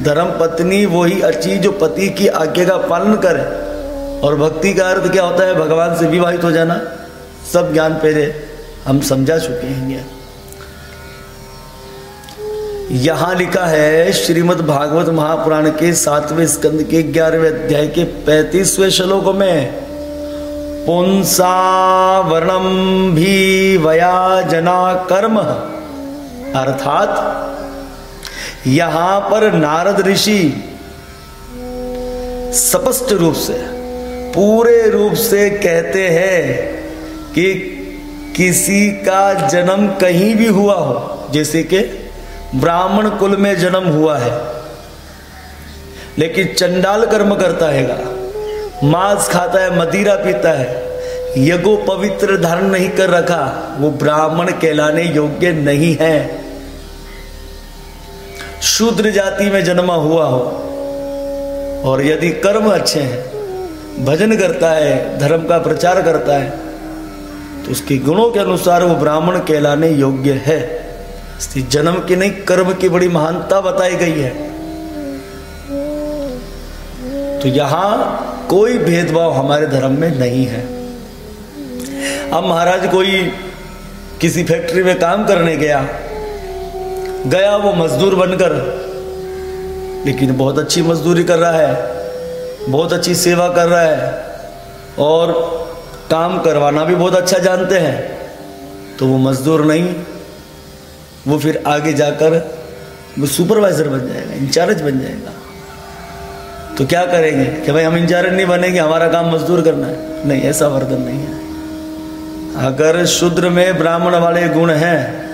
धर्म पत्नी वही अच्छी जो पति की आज्ञा का पालन करे। और भक्ति का अर्थ क्या होता है? भगवान से विवाहित हो जाना। सब ज्ञान पहले हम समझा चुके हैं यहाँ लिखा है, श्रीमद् भागवत महापुराण के सातवें स्कंद के ग्यारहवें अध्याय के पैंतीसवें श्लोक में पुंसा वर्णम भी वया जना कर्म अर्थात यहाँ पर नारद ऋषि स्पष्ट रूप से, पूरे रूप से कहते हैं कि किसी का जन्म कहीं भी हुआ हो, जैसे कि ब्राह्मण कुल में जन्म हुआ है, लेकिन चंडाल कर्म करता है, मांस खाता है, मदिरा पीता है यगो पवित्र धारण नहीं कर रखा, वो ब्राह्मण कहलाने योग्य नहीं है। शूद्र जाति में जन्मा हुआ हो, और यदि कर्म अच्छे हैं, भजन करता है, धर्म का प्रचार करता है तो उसके गुणों के अनुसार वो ब्राह्मण कहलाने योग्य है। जन्म की नहीं, कर्म की बड़ी महानता बताई गई है। तो यहाँ कोई भेदभाव हमारे धर्म में नहीं है। अब महाराज कोई किसी फैक्ट्री में काम करने गया गया वो मजदूर बनकर, लेकिन बहुत अच्छी मजदूरी कर रहा है, बहुत अच्छी सेवा कर रहा है, और काम करवाना भी बहुत अच्छा जानते हैं। तो वो मजदूर नहीं, वो फिर आगे जाकर वो सुपरवाइजर बन जाएगा, इंचार्ज बन जाएगा। तो क्या करेंगे कि भाई हम इंचार्ज नहीं बनेंगे, हमारा काम मजदूर करना है? नहीं, ऐसा वर्धन नहीं है। अगर शूद्र में ब्राह्मण वाले गुण हैं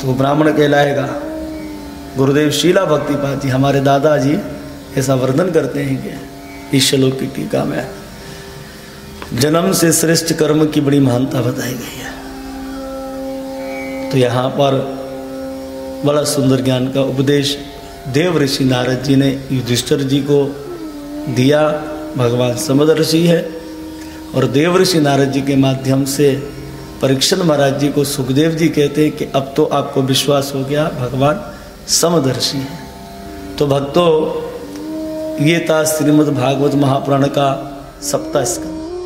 तो ब्राह्मण कहलाएगा। गुरुदेव शीला भक्तिपात जी हमारे दादाजी ऐसा वर्णन करते हैं कि इस श्लोक की टीका में जन्म से श्रेष्ठ कर्म की बड़ी महानता बताई गई है। तो यहाँ पर बड़ा सुंदर ज्ञान का उपदेश देव ऋषि नारद जी ने युधिष्ठर जी को दिया। भगवान समद ऋषि है। और देव ऋषि नारद जी के माध्यम से परीक्षण महाराज जी को सुखदेव जी कहते हैं कि अब तो आपको विश्वास हो गया, भगवान समदर्शी है। तो भक्तों, ये था श्रीमद् भागवत महापुराण का सप्ताह